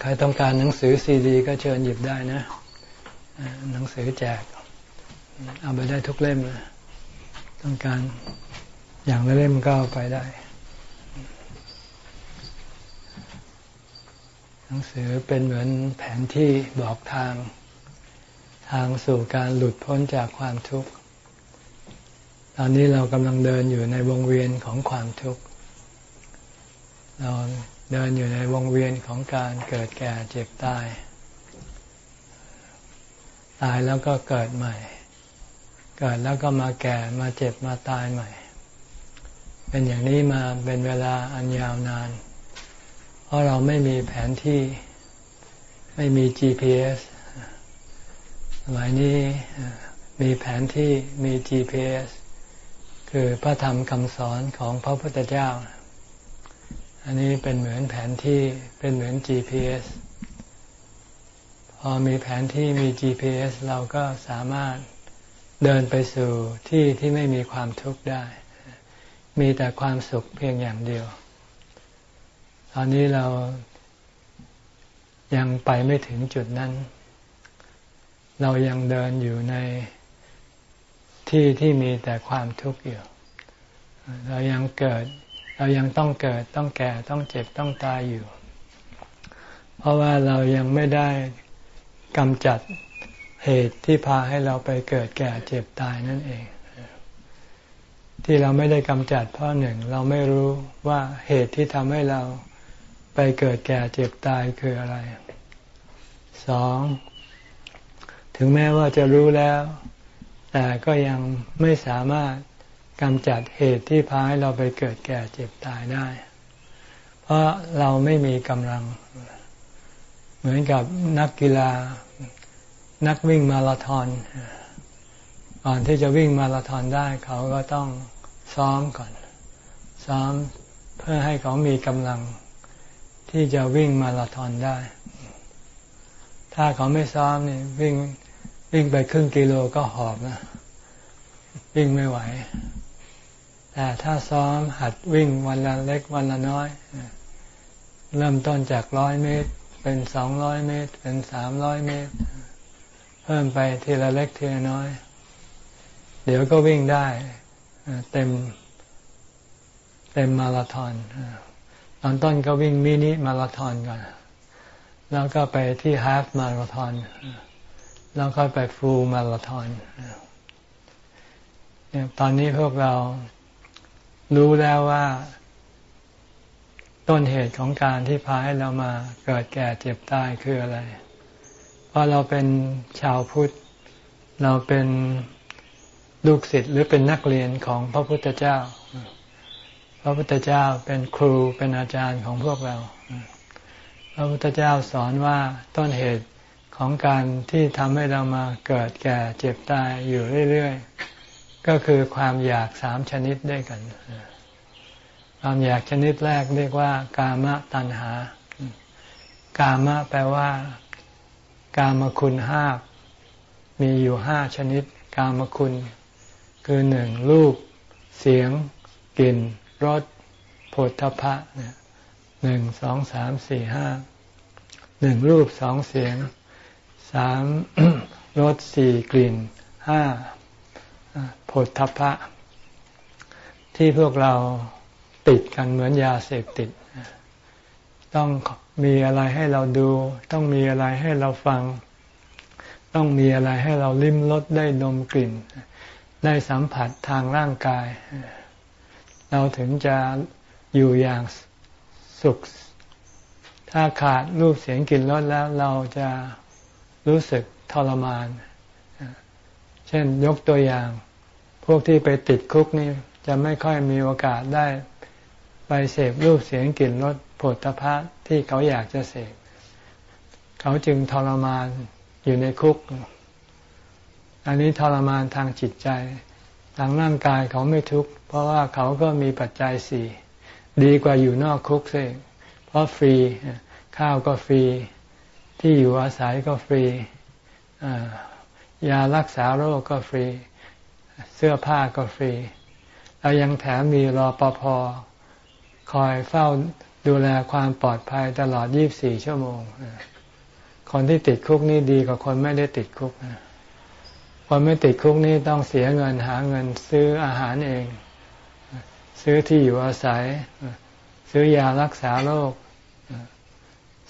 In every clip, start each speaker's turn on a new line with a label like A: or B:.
A: ใครต้องการหนังสือซีดี ก็เชิญหยิบได้นะ หนังสือแจก เอาไปได้ทุกเล่มต้องการอย่างละเล่มก็เอาไปได้ หนังสือเป็นเหมือนแผนที่บอกทางทางสู่การหลุดพ้นจากความทุกข์ ตอนนี้เรากำลังเดินอยู่ในวงเวียนของความทุกข์ เรา เดินอยู่ในวงเวียนของการเกิดแก่เจ็บตาย ตายแล้วก็เกิดใหม่ เกิดแล้วก็มาแก่มาเจ็บมาตายใหม่ เป็นอย่างนี้มาเป็นเวลาอันยาวนาน เพราะเราไม่มีแผนที่ไม่มี GPS สมัยนี้มีแผนที่มี GPS คือพระธรรมคำสอนของพระพุทธเจ้า อันนี้เป็นเหมือนแผนที่เป็นเหมือน GPS พอมีแผนที่มี GPS เราก็สามารถเดินไปสู่ที่ที่ไม่มีความทุกข์ได้ มีแต่ความสุขเพียงอย่างเดียว ตอนนี้เรายังไปไม่ถึงจุดนั้น เรายังเดินอยู่ในที่ที่มีแต่ความทุกข์อยู่ เรายังเกิด เรายังต้องเกิดต้องแก่ต้องเจ็บต้องตายอยู่ เพราะว่าเรายังไม่ได้กำจัดเหตุที่พาให้เราไปเกิดแก่เจ็บตายนั่นเอง ที่เราไม่ได้กำจัดเพราะหนึ่งเราไม่รู้ว่าเหตุที่ทำให้เราไปเกิดแก่เจ็บตายคืออะไรสองถึงแม้ว่าจะรู้แล้ว แต่ก็ยังไม่สามารถ กำจัดเหตุที่พาให้เราไปเกิดแก่เจ็บตายได้ เพราะเราไม่มีกำลัง เหมือนกับนักกีฬา นักวิ่งมาราธอนก่อนที่จะวิ่งมาราธอนได้ เขาก็ต้องซ้อมก่อน ซ้อมเพื่อให้เขามีกำลังที่จะวิ่งมาราธอนได้ ถ้าเขาไม่ซ้อมนี่วิ่งวิ่งไปครึ่งกิโลก็หอบนะ วิ่งไม่ไหว แต่ถ้าซ้อมหัดวิ่งวันละเล็กวันละน้อย เริ่มต้นจากร้อยเมตร เป็นสองร้อยเมตร เป็นสามร้อยเมตร เพิ่มไปทีละเล็กทีละน้อย เดี๋ยวก็วิ่งได้เต็มเต็มมาราธอนตอนต้นก็วิ่งมินิมาราธอนก่อน แล้วก็ไปที่ฮาฟมาราธอนแล้วก็ไปฟูลมาราธอนตอนนี้พวกเรา รู้แล้วว่า ต้นเหตุของการที่พาให้เรามาเกิดแก่เจ็บตายคืออะไร เพราะเราเป็นชาวพุทธ เราเป็นลูกศิษย์หรือเป็นนักเรียนของพระพุทธเจ้า พระพุทธเจ้าเป็นครูเป็นอาจารย์ของพวกเรา พระพุทธเจ้าสอนว่าต้นเหตุของการที่ทำให้เรามาเกิดแก่เจ็บตายอยู่เรื่อย ๆ ก็คือความอยากสามชนิดด้วยกัน ความอยากชนิดแรกเรียกว่า กามะตัณหา กามะแปลว่า กามคุณห้ามีอยู่ห้าชนิด กามคุณ คือหนึ่งรูป เสียง กลิ่นรสโผฏฐพะหนึ่งสองสามสี่ห้าหนึ่งรูปสองเสียงสามรสสี่กลิ่นห้า ผลทพะ ที่พวกเราติดกันเหมือนยาเสพติด ต้องมีอะไรให้เราดู ต้องมีอะไรให้เราฟัง ต้องมีอะไรให้เราลิ้มรสได้ดมกลิ่น ได้สัมผัสทางร่างกาย เราถึงจะอยู่อย่างสุข ถ้าขาดรูปเสียงกลิ่นรสแล้วเราจะรู้สึกทรมาน เช่นยกตัวอย่าง พวกที่ไปติดคุกนี่จะไม่ค่อยมีโอกาสได้ไปเสพรูปเสียงกลิ่นรสผลพระที่เขาอยากจะเสพเขาจึงทรมานอยู่ในคุก อันนี้ทรมานทางจิตใจ ทางร่างกายเขาไม่ทุกข์เพราะว่าเขาก็มีปัจจัยสี่ดีกว่าอยู่นอกคุกสิเพราะฟรีข้าวก็ฟรี ที่อยู่อาศัยก็ฟรียารักษาโรคก็ฟรี เสื้อผ้าก็ฟรี แล้วยังแถมมีรอปภคอยเฝ้าดูแลความปลอดภัยตลอด 24 ชั่วโมง คนที่ติดคุกนี่ดีกว่าคนไม่ได้ติดคุก คนไม่ติดคุกนี่ต้องเสียเงินหาเงินซื้ออาหารเอง ซื้อที่อยู่อาศัย ซื้อยารักษาโรค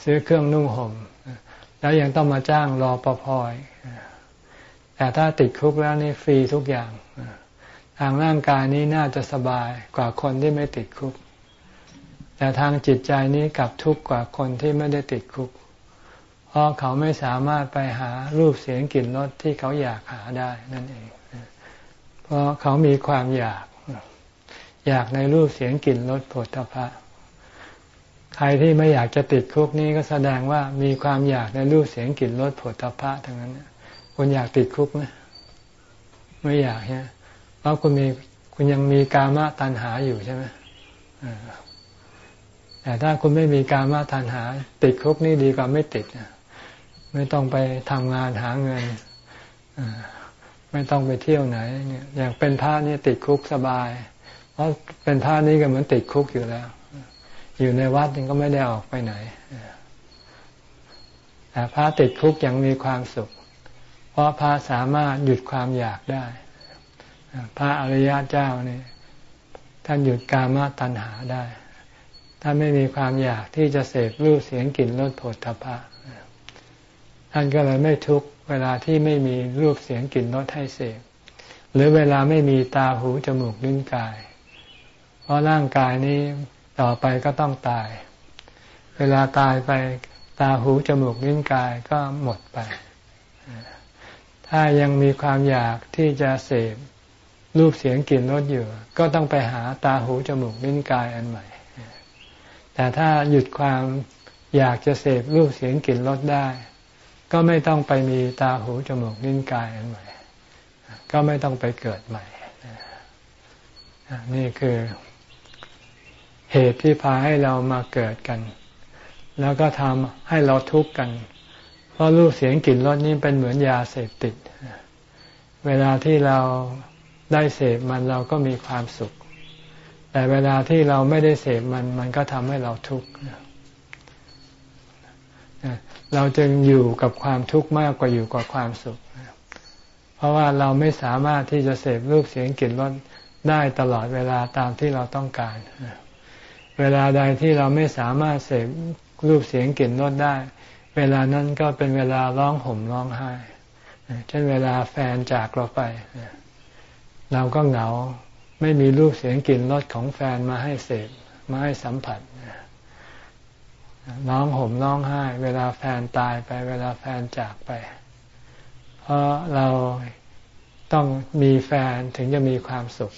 A: ซื้อเครื่องนุ่งห่ม แล้วยังต้องมาจ้างรอปภ แต่ถ้าติดคุกแล้วนี่ฟรีทุกอย่าง ทางร่างกายนี้น่าจะสบายกว่าคนที่ไม่ติดคุก แต่ทางจิตใจนี้กลับทุกข์กว่าคนที่ไม่ได้ติดคุก เพราะเขาไม่สามารถไปหารูปเสียงกลิ่นรสที่เขาอยากหาได้นั่นเอง เพราะเขามีความอยาก อยากในรูปเสียงกลิ่นรสผลตภะใครที่ไม่อยากจะติดคุกนี้ก็แสดงว่ามีความอยากในรูปเสียงกลิ่นรสผลตภะทั้งนั้น คุณอยากติดคุกไหมไม่อยากใช่ไหมเพราะคุณมีคุณยังมีกามตัณหาอยู่ใช่ไหมแต่ถ้าคุณไม่มีกามตัณหา ติดคุกนี่ดีกว่าไม่ติดไม่ต้องไปทำงานหาเงินไม่ต้องไปเที่ยวไหนเนี่ยอย่างเป็นพระนี่ติดคุกสบาย เพราะเป็นพระนี่ก็เหมือนติดคุกอยู่แล้ว อยู่ในวัดนี่ก็ไม่ได้ออกไปไหนแต่พระติดคุกยังมีความสุข เพราะพระสามารถหยุดความอยากได้ พระอริยเจ้านี่ท่านหยุดกามตัณหาได้ ท่านไม่มีความอยากที่จะเสพรูปเสียงกลิ่นรสผลทพะท่านก็เลยไม่ทุกเวลาที่ไม่มีรูปเสียงกลิ่นรสให้เสพหรือเวลาไม่มีตาหูจมูกลิ้นกาย เพราะร่างกายนี้ต่อไปก็ต้องตาย เวลาตายไปตาหูจมูกลิ้นกายก็หมดไป ถ้ายังมีความอยากที่จะเสพรูปเสียงกลิ่นรสอยู่ ก็ต้องไปหาตาหูจมูกลิ้นกายอันใหม่ แต่ถ้าหยุดความอยากจะเสพรูปเสียงกลิ่นรสได้ ก็ไม่ต้องไปมีตาหูจมูกลิ้นกายอันใหม่ ก็ไม่ต้องไปเกิดใหม่ นี่คือเหตุที่พาให้เรามาเกิดกัน แล้วก็ทำให้เราทุกข์กัน เพราะรูปเสียงกลิ่นรสนี้เป็นเหมือนยาเสพติด เวลาที่เราได้เสพมันเราก็มีความสุข แต่เวลาที่เราไม่ได้เสพมันมันก็ทำให้เราทุกข์เราจึงอยู่กับความทุกข์มากกว่าอยู่กับความสุข เพราะว่าเราไม่สามารถที่จะเสพรูปเสียงกลิ่นรสได้ตลอดเวลาตามที่เราต้องการ เวลาใดที่เราไม่สามารถเสพรูปเสียงกลิ่นรสได้ เวลานั้นก็เป็นเวลาร้องห่มร้องไห้เช่นเวลาแฟนจากเราไป เราก็เหงาไม่มีรูปเสียงกลิ่นรสของแฟนมาให้เสพมาให้สัมผัสร้องห่มร้องไห้ เวลาแฟนตายไป เวลาแฟนจากไป เพราะเราต้องมีแฟนถึงจะมีความสุข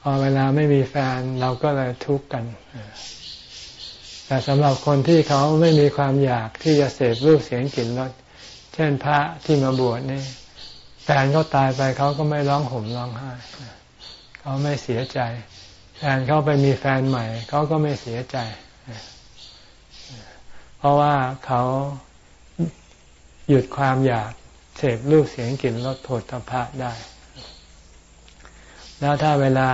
A: พอเวลาไม่มีแฟนเราก็เลยทุกข์กัน แต่สำหรับคนที่เขาไม่มีความอยากที่จะเสพรูปเสียงกลิ่นรสเช่นพระที่มาบวชนี่แฟนเขาตายไปเขาก็ไม่ร้องห่มร้องไห้เขาไม่เสียใจแฟนเขาไปมีแฟนใหม่เขาก็ไม่เสียใจ เพราะว่าเขาหยุดความอยากเสพรูปเสียงกลิ่นรสโผฏฐพะได้ แล้วถ้าเวลา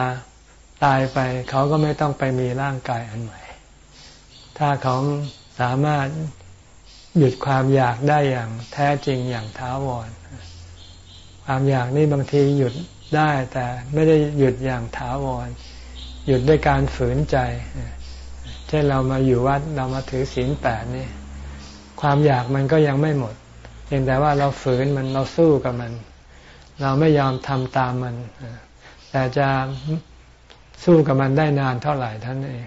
A: ตายไปเขาก็ไม่ต้องไปมีร่างกายอันใหม่ ถ้าเขาสามารถหยุดความอยากได้อย่างแท้จริงอย่างท้าวร ความอยากนี่บางทีหยุดได้แต่ไม่ได้หยุดอย่างท้าวร หยุดด้วยการฝืนใจ เช่นเรามาอยู่วัดเรามาถือศีลแปดนี่ ความอยากมันก็ยังไม่หมดเพียงแต่ว่าเราฝืนมันเราสู้กับมัน เราไม่ยอมทำตามมัน แต่จะสู้กับมันได้นานเท่าไหร่ท่านเอง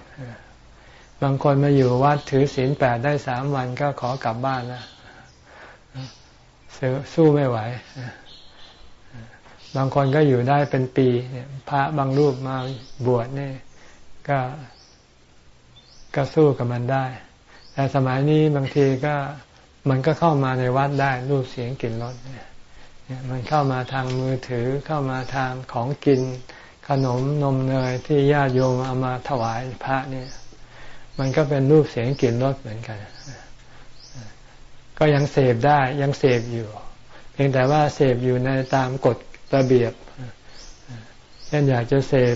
A: บางคนมาอยู่วัดถือศีลแปดได้สามวันก็ขอกลับบ้านแล้วสู้ไม่ไหว บางคนก็อยู่ได้เป็นปีพระบางรูปมาบวชนี่ก็ก็สู้กับมันได้ แต่สมัยนี้บางทีก็มันก็เข้ามาในวัดได้รูปเสียงกลิ่นรสเนี่ยมันเข้ามาทางมือถือเข้ามาทางของกินขนมนมเนยที่ญาติโยมเอามาถวายพระเนี่ย มันก็เป็นรูปเสียงกลิ่นรสเหมือนกัน ก็ยังเสพได้ยังเสพอยู่ เพียงแต่ว่าเสพอยู่ในตามกฎระเบียบเช่นอยากจะเสพ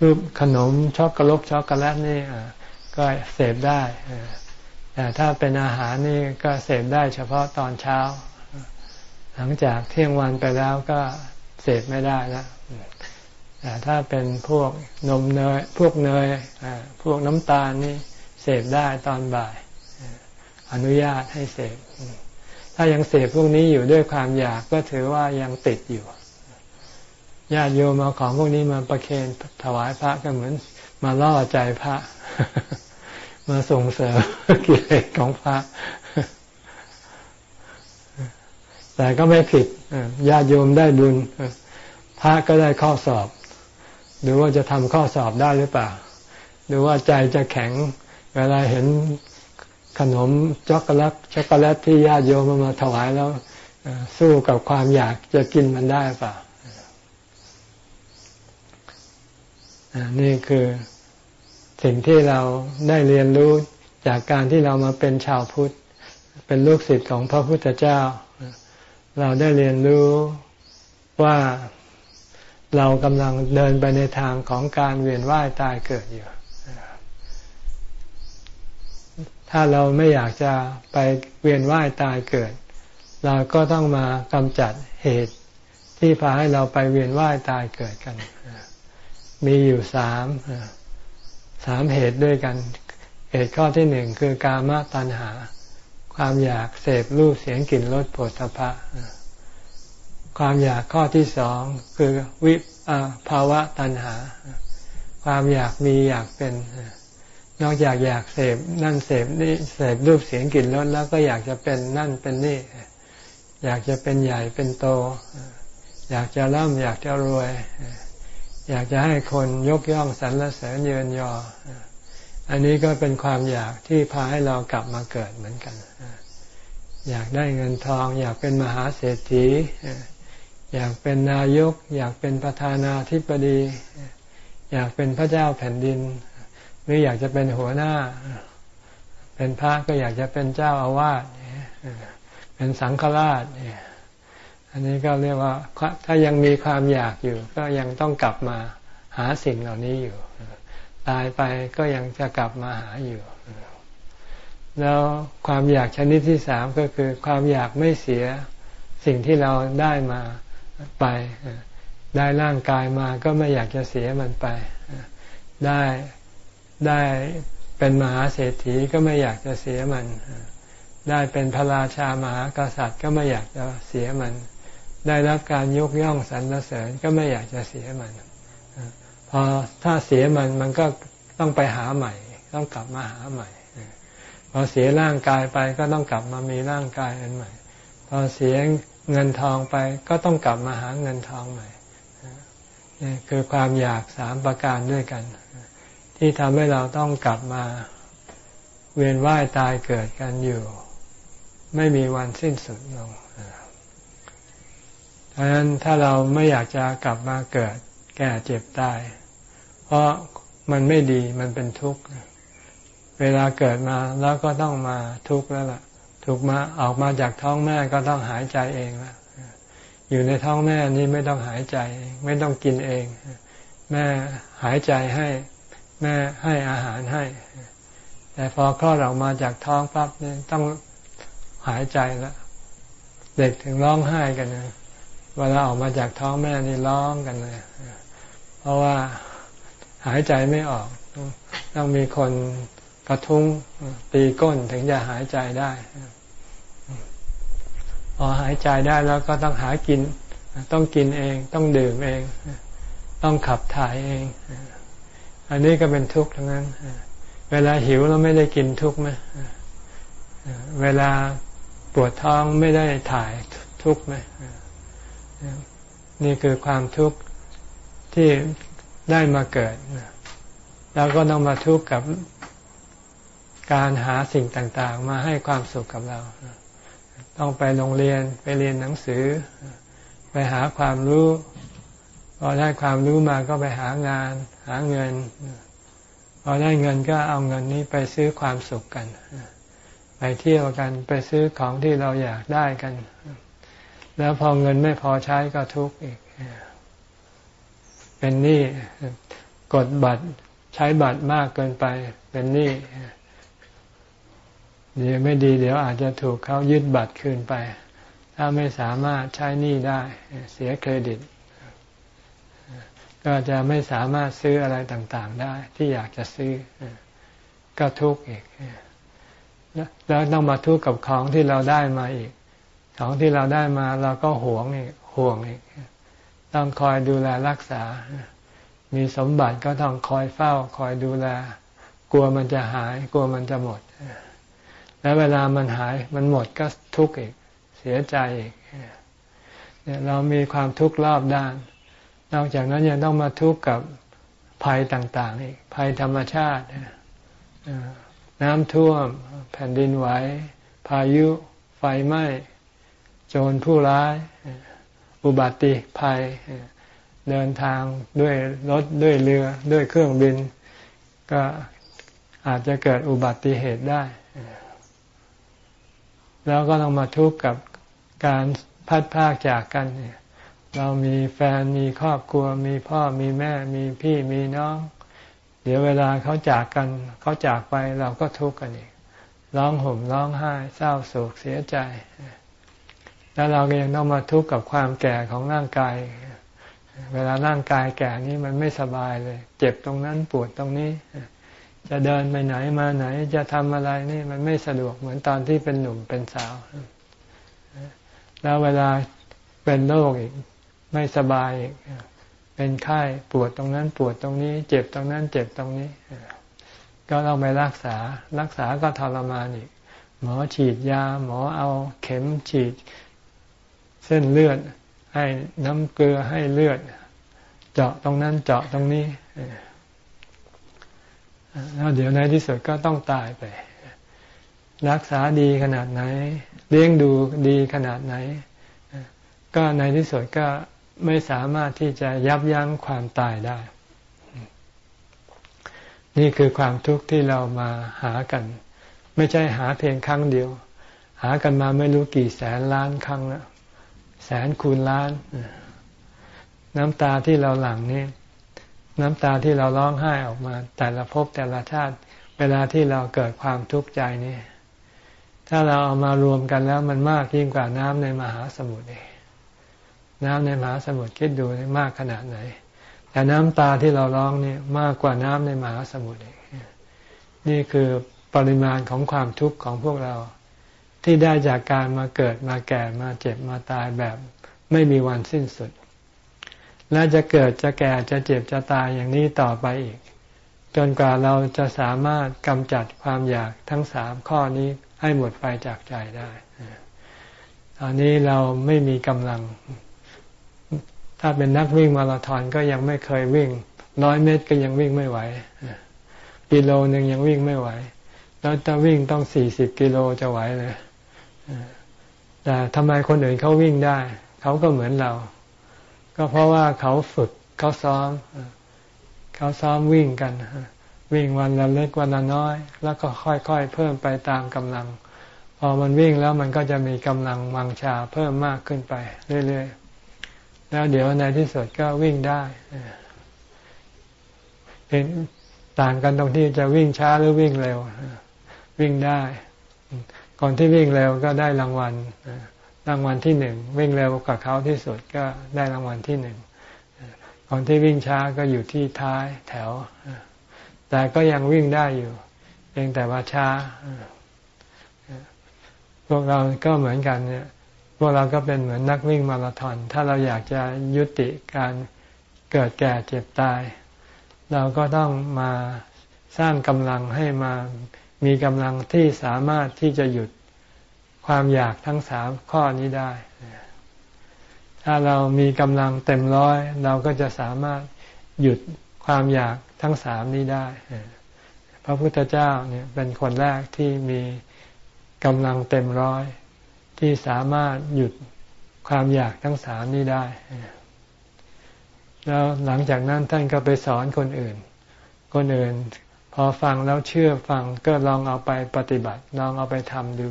A: รูปขนมช็อกโกแลตช็อกโกแลตนี่ก็เสพได้แต่ถ้าเป็นอาหารนี่ก็เสพได้เฉพาะตอนเช้า หลังจากเที่ยงวันไปแล้วก็เสพไม่ได้แล้ว แต่ถ้าเป็นพวกนมเนยพวกเนยพวกน้ำตาลนี่เสพได้ตอนบ่าย อนุญาตให้เสพถ้ายังเสพพวกนี้อยู่ด้วยความอยากก็ถือว่ายังติดอยู่ญาติโยมเอาของพวกนี้มาประเคนถวายพระก็เหมือน มาล่อใจพระ มาส่งเสริมกิเลสของพระ แต่ก็ไม่ผิดญาติโยมได้บุญพระก็ได้ข้อสอบ ดูว่าจะทำข้อสอบได้หรือเปล่า ดูว่าใจจะแข็ง เวลาเห็นขนมช็อกโกแลตช็อกโกแลตที่ญาติโยมมาถวายแล้วสู้กับความอยากจะกินมันได้เปล่านี่คือสิ่งที่เราได้เรียนรู้จากการที่เรามาเป็นชาวพุทธ เป็นลูกศิษย์ของพระพุทธเจ้า เราได้เรียนรู้ว่า เรากำลังเดินไปในทางของการเวียนว่ายตายเกิดอยู่ ถ้าเราไม่อยากจะไปเวียนว่ายตายเกิด เราก็ต้องมากำจัดเหตุที่พาให้เราไปเวียนว่ายตายเกิดกัน มีอยู่สามสามเหตุด้วยกัน เหตุข้อที่หนึ่งคือกามตัณหา ความอยากเสพรูปเสียงกลิ่นรสผลสะพะ ความอยากข้อที่สองคือวิภาวะตัณหา ความอยากมีอยากเป็น นอกจากอยากเสพนั่นเสพนี่เสพรูปเสียงกลิ่นรสแล้วก็อยากจะเป็นนั่นเป็นนี่ อยากจะเป็นใหญ่เป็นโต อยากจะร่ำอยากจะรวย อยากจะให้คนยกย่องสรรเสริญเยินยอ อันนี้ก็เป็นความอยากที่พาให้เรากลับมาเกิดเหมือนกัน อยากได้เงินทอง อยากเป็นมหาเศรษฐี อยากเป็นนายก อยากเป็นประธานาธิบดี อยากเป็นพระเจ้าแผ่นดิน หรืออยากจะเป็นหัวหน้า เป็นพระก็อยากจะเป็นเจ้าอาวาสเป็นสังฆราชอันนี้ก็เรียกว่าถ้ายังมีความอยากอยู่ ก็ยังต้องกลับมาหาสิ่งเหล่านี้อยู่ ตายไปก็ยังจะกลับมาหาอยู่ แล้วความอยากชนิดที่สามก็คือความอยากไม่เสียสิ่งที่เราได้มา ไป ได้ร่างกายมาก็ไม่อยากจะเสียมันไป ได้ได้เป็นมหาเศรษฐีก็ไม่อยากจะเสียมัน ได้เป็นพระราชามหากษัตริย์ก็ไม่อยากจะเสียมัน ได้รับการยกย่องสรรเสริญก็ไม่อยากจะเสียมัน พอถ้าเสียมันมันก็ต้องไปหาใหม่ ต้องกลับมาหาใหม่ พอเสียร่างกายไปก็ต้องกลับมามีร่างกายอันใหม่ พอเสีย เงินทองไปก็ต้องกลับมาหาเงินทองใหม่นี่คือความอยากสามประการด้วยกัน ที่ทำให้เราต้องกลับมาเวียนว่ายตายเกิดกันอยู่ ไม่มีวันสิ้นสุดลงดังนั้นถ้าเราไม่อยากจะกลับมาเกิด แก่เจ็บตาย เพราะมันไม่ดีมันเป็นทุกข์ เวลาเกิดมาแล้วก็ต้องมาทุกข์แล้วล่ะ ถูกมาออกมาจากท้องแม่ก็ต้องหายใจเองละอยู่ในท้องแม่นี่ไม่ต้องหายใจ ไม่ต้องกินเอง แม่หายใจให้ แม่ให้อาหารให้ แต่พอคลอดออกมาจากท้องปั๊บเนี่ยต้องหายใจแล้วเด็กถึงร้องไห้กันนะเวลาออกมาจากท้องแม่นี่ร้องกันเลยเพราะว่าหายใจไม่ออก ต้องมีคนกระทุ้งตีก้นถึงจะหายใจได้ พอหายใจได้แล้วก็ต้องหากิน ต้องกินเอง ต้องดื่มเอง ต้องขับถ่ายเอง อันนี้ก็เป็นทุกข์ทั้งนั้น เวลาหิวเราไม่ได้กินทุกข์ไหมเวลาปวดท้องไม่ได้ถ่ายทุกข์ไหมนี่คือความทุกข์ที่ได้มาเกิด แล้วก็ต้องมาทุกข์กับการหาสิ่งต่าง ๆ มาให้ความสุขกับเรา ต้องไปโรงเรียนไปเรียนหนังสือ ไปหาความรู้พอได้ความรู้มาก็ไปหางาน หาเงิน พอได้เงินก็เอาเงินนี้ไปซื้อความสุขกัน ไปเที่ยวกันไปซื้อของที่เราอยากได้กัน แล้วพอเงินไม่พอใช้ก็ทุกข์อีก เป็นหนี้กดบัตรใช้บัตรมากเกินไปเป็นหนี้ เดี๋ยวไม่ดี เดี๋ยวอาจจะถูกเขายึดบัตรคืนไป ถ้าไม่สามารถใช้หนี้ได้ เสียเครดิต ก็จะไม่สามารถซื้ออะไรต่างๆได้ ที่อยากจะซื้อก็ทุกข์อีกแล้วต้องมาทุกข์กับของที่เราได้มาอีก ของที่เราได้มาเราก็หวงอีกห่วงอีก ต้องคอยดูแลรักษา มีสมบัติก็ต้องคอยเฝ้า คอยดูแล กลัวมันจะหาย กลัวมันจะหมด แล้วเวลามันหายมันหมดก็ทุกข์อีก เสียใจอีกเนี่ยเรามีความทุกข์รอบด้าน นอกจากนั้นยังต้องมาทุกข์กับภัยต่างๆอีกภัยธรรมชาติน้ำท่วม แผ่นดินไหว พายุ ไฟไหม้ โจรผู้ร้าย อุบัติภัย เดินทางด้วยรถด้วยเรือด้วยเครื่องบิน ก็อาจจะเกิดอุบัติเหตุได้ แล้วก็ต้องมาทุกข์กับการพัดพากจากกันเรามีแฟนมีครอบครัว มีพ่อมีแม่ มีพี่มีน้อง เดี๋ยวเวลาเขาจากกันเขาจากไปเราก็ทุกข์กันอีกร้องห่มร้องไห้เศร้าโศกเสียใจ แล้วเราก็ยังต้องมาทุกข์กับความแก่ของร่างกาย เวลาร่างกายแก่นี้มันไม่สบายเลย เจ็บตรงนั้นปวดตรงนี้ จะเดินไปไหนมาไหนจะทำอะไรนี่มันไม่สะดวกเหมือนตอนที่เป็นหนุ่มเป็นสาว แล้วเวลาเป็นโรคอีก ไม่สบายอีก เป็นไข้ปวดตรงนั้นปวดตรงนี้ เจ็บตรงนั้นเจ็บตรงนี้ ก็ต้องไปรักษา รักษาก็ทรมานอีก หมอฉีดยา หมอเอาเข็มฉีด เส้นเลือด ให้น้ำเกลือให้เลือด เจาะตรงนั้นเจาะตรงนี้ แล้วเดี๋ยวในที่สุดก็ต้องตายไป รักษาดีขนาดไหน เลี้ยงดูดีขนาดไหน ก็ในที่สุดก็ไม่สามารถที่จะยับยั้งความตายได้ นี่คือความทุกข์ที่เรามาหากัน ไม่ใช่หาเพียงครั้งเดียว หากันมาไม่รู้กี่แสนล้านครั้งแล้วแสนคูณล้าน น้ำตาที่เราหลั่งนี่ น้ำตาที่เราร้องไห้ออกมา แต่ละภพแต่ละชาติ เวลาที่เราเกิดความทุกข์ใจนี่ ถ้าเราเอามารวมกันแล้วมันมากยิ่งกว่าน้ำในมหาสมุทรเองน้ำในมหาสมุทรคิดดูมากขนาดไหน แต่น้ำตาที่เราร้องนี่มากกว่าน้ำในมหาสมุทรเองนี่คือปริมาณของความทุกข์ของพวกเราที่ได้จากการมาเกิดมาแก่มาเจ็บมาตายแบบไม่มีวันสิ้นสุด และจะเกิดจะแก่จะเจ็บจะตายอย่างนี้ต่อไปอีก จนกว่าเราจะสามารถกำจัดความอยากทั้งสามข้อนี้ให้หมดไปจากใจได้ตอนนี้เราไม่มีกำลัง ถ้าเป็นนักวิ่งมาราธอนก็ยังไม่เคยวิ่ง ร้อยเมตรก็ยังวิ่งไม่ไหวกิโลหนึ่งยังวิ่งไม่ไหว แล้วถ้าวิ่งต้องสี่สิบกิโลจะไหวเลยแต่ทำไมคนอื่นเขาวิ่งได้ เขาก็เหมือนเรา ก็เพราะว่าเขาฝึกเขาซ้อม เขาซ้อมวิ่งกัน วิ่งวันละเล็กวันละน้อย แล้วก็ค่อยๆ เพิ่มไปตามกำลัง พอมันวิ่งแล้วมันก็จะมีกำลังวังชาเพิ่มมากขึ้นไปเรื่อยๆ แล้วเดี๋ยวในที่สุดก็วิ่งได้เป็นต่างกันตรงที่จะวิ่งช้าหรือวิ่งเร็ว วิ่งได้ก่อนที่วิ่งเร็วก็ได้รางวัล รางวัลที่หนึ่งวิ่งเร็วกว่าเขาที่สุดก็ได้รางวัลที่หนึ่งก่อนที่วิ่งช้าก็อยู่ที่ท้ายแถว แต่ก็ยังวิ่งได้อยู่เพียงแต่ว่าช้า พวกเราก็เหมือนกันเนี่ย พวกเราก็เป็นเหมือนนักวิ่งมาราธอน ถ้าเราอยากจะยุติการเกิดแก่เจ็บตาย เราก็ต้องมาสร้างกำลังให้มามีกำลังที่สามารถที่จะหยุด ความอยากทั้งสามข้อนี้ได้ ถ้าเรามีกำลังเต็มร้อย เราก็จะสามารถหยุดความอยากทั้งสามนี้ได้ พระพุทธเจ้าเนี่ยเป็นคนแรกที่มีกำลังเต็มร้อย ที่สามารถหยุดความอยากทั้งสามนี้ได้ แล้วหลังจากนั้นท่านก็ไปสอนคนอื่น คนอื่นพอฟังแล้วเชื่อฟังก็ลองเอาไปปฏิบัติ ลองเอาไปทำดู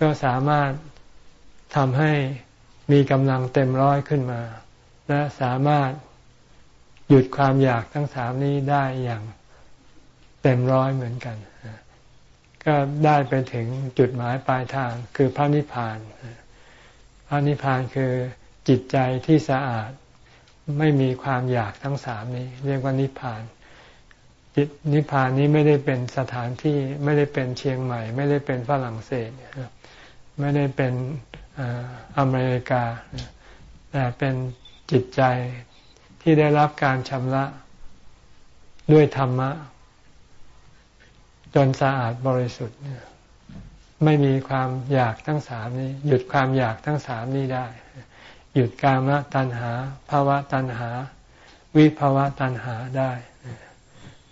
A: ก็สามารถทำให้มีกำลังเต็มร้อยขึ้นมา และสามารถหยุดความอยากทั้งสามนี้ได้อย่างเต็มร้อยเหมือนกัน ก็ได้ไปถึงจุดหมายปลายทางคือพระนิพพาน พระนิพพานคือจิตใจที่สะอาดไม่มีความอยากทั้งสามนี้ เรียกว่านิพพาน จิตนิพพานนี้ไม่ได้เป็นสถานที่ไม่ได้เป็นเชียงใหม่ ไม่ได้เป็นฝรั่งเศส ไม่ได้เป็นอเมริกา แต่เป็นจิตใจที่ได้รับการชำระด้วยธรรมะ จนสะอาดบริสุทธิ์ไม่มีความอยากทั้งสามนี้ หยุดความอยากทั้งสามนี้ได้ หยุดกามตัณหาภาวะตัณหา วิภาวะตัณหาได้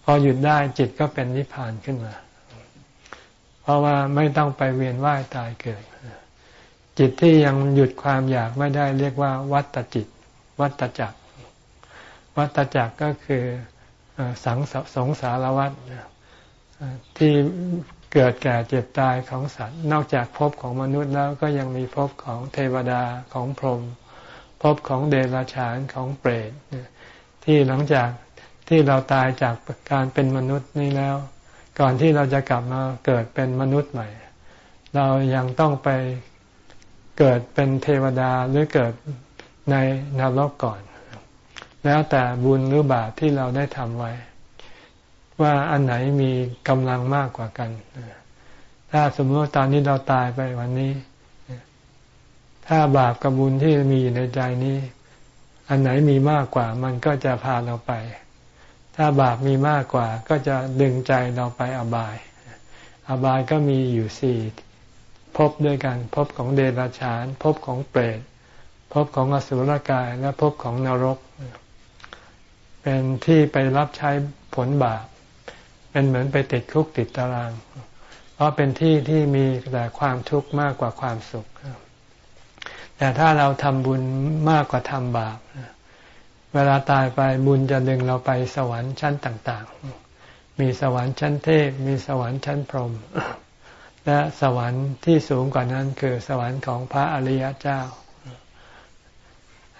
A: พอหยุดได้จิตก็เป็นนิพพานขึ้นมา เพราะว่าไม่ต้องไปเวียนว่ายตายเกิด จิตที่ยังหยุดความอยากไม่ได้เรียกว่า วัตจิต วัตจักร วัตจักรก็คือสังสงสารวัฏที่เกิดแก่เจ็บตายของสัตว์ นอกจากภพของมนุษย์แล้วก็ยังมีภพของเทวดาของพรหมภพของเดรัจฉานของเปรตที่หลังจากที่เราตายจากการเป็นมนุษย์นี้แล้ว ก่อนที่เราจะกลับมาเกิดเป็นมนุษย์ใหม่ เรายังต้องไป เกิดเป็นเทวดาหรือเกิดในนรกก่อน แล้วแต่บุญหรือบาปที่เราได้ทำไว้ ว่าอันไหนมีกำลังมากกว่ากัน ถ้าสมมติว่าตอนนี้เราตายไปวันนี้ ถ้าบาปกับบุญที่มีอยู่ในใจนี้ อันไหนมีมากกว่า มันก็จะพาเราไป ถ้าบาปมีมากกว่า ก็จะดึงใจเราไปอบาย อบายก็มีอยู่สี่ พบด้วยกัน พบของเดรัจฉาน พบของเปรตพบของอสุรกายและพบของนรก เป็นที่ไปรับใช้ผลบาปเป็นเหมือนไปติดคุกติดตาราง เพราะเป็นที่ที่มีแต่ความทุกข์มากกว่าความสุข แต่ถ้าเราทำบุญมากกว่าทำบาปเวลาตายไปบุญจะดึงเราไปสวรรค์ชั้นต่าง ๆ มีสวรรค์ชั้นเทพ มีสวรรค์ชั้นพรหม และสวรรค์ที่สูงกว่านั้นคือสวรรค์ของพระอริยเจ้า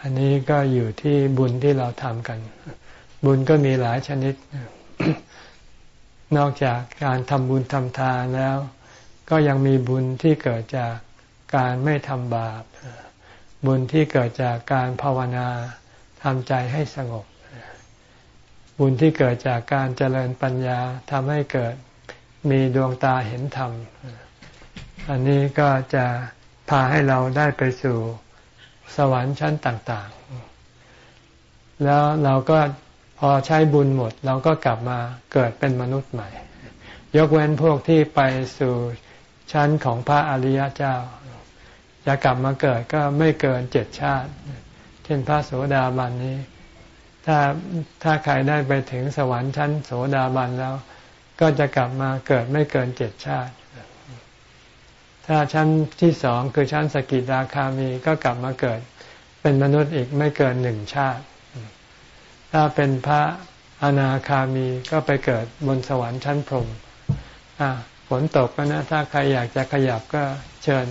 A: อันนี้ก็อยู่ที่บุญที่เราทำกัน บุญก็มีหลายชนิด นอกจากการทำบุญทำทานแล้ว ก็ยังมีบุญที่เกิดจากการไม่ทำบาป บุญที่เกิดจากการภาวนาทำใจให้สงบ บุญที่เกิดจากการเจริญปัญญาทำให้เกิด มีดวงตาเห็นธรรม อันนี้ก็จะพาให้เราได้ไปสู่สวรรค์ชั้นต่าง ๆ แล้วเราก็พอใช้บุญหมด เราก็กลับมาเกิดเป็นมนุษย์ใหม่ ยกเว้นพวกที่ไปสู่ชั้นของพระอริยเจ้าจะกลับมาเกิดก็ไม่เกินเจ็ดชาติ เช่นพระโสดาบันนี้ ถ้าถ้าใครได้ไปถึงสวรรค์ชั้นโสดาบันแล้ว ก็จะกลับมาเกิดไม่เกินเจ็ดชาติ ถ้าชั้นที่สองคือชั้นสกิทาคามีก็กลับมาเกิด เป็นมนุษย์อีกไม่เกินหนึ่งชาติ ถ้าเป็นพระอนาคามีก็ไปเกิดบนสวรรค์ชั้นพรหมฝนตกก็นะ ถ้าใครอยากจะขยับก็เชิญ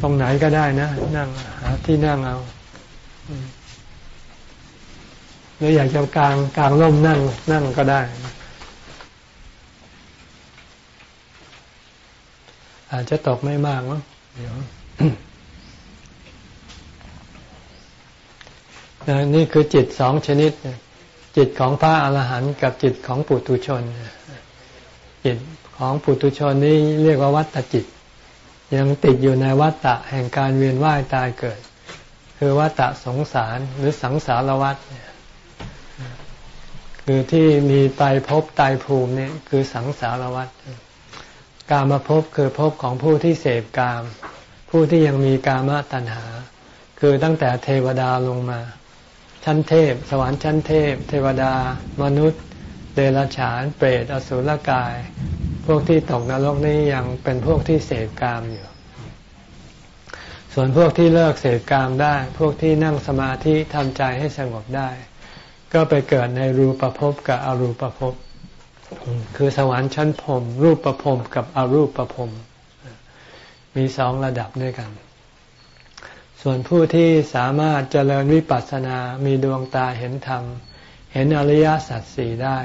A: ตรงไหนก็ได้นะ นั่งหาที่นั่งเอา รืออยากจะกลางกลางร่มนั่งนั่งก็ได้ อาจจะตกไม่มากมั้งเดี๋ยวนี่คือจิตสองชนิด จิตของพระอรหันต์กับจิตของปุถุชน จิตของปุถุชนนี่เรียกว่าวัตจิต ยังติดอยู่ในวัตตะแห่งการเวียนว่ายตายเกิด คือวัตตะสงสารหรือสังสารวัฏเนี่ย คือที่มีตายภพตายภูมิเนี่ยคือสังสารวัฏกามาภพคือภพของผู้ที่เสพกาม ผู้ที่ยังมีกามตัณหา คือตั้งแต่เทวดาลงมา ชั้นเทพ สวรรค์ชั้นเทพ เทวดา มนุษย์ เดรัจฉาน เปรตอสุรกาย พวกที่ตกนรกนี้ยังเป็นพวกที่เสพกามอยู่ ส่วนพวกที่เลิกเสพกามได้ พวกที่นั่งสมาธิทำใจให้สงบได้ ก็ไปเกิดในรูปภพกับอรูปภพคือสวรรค์ชั้นพรมรูปประพรมกับอรูปประพรมมีสองระดับด้วยกัน ส่วนผู้ที่สามารถเจริญวิปัสสนา มีดวงตาเห็นธรรม เห็นอริยสัจสี่ได้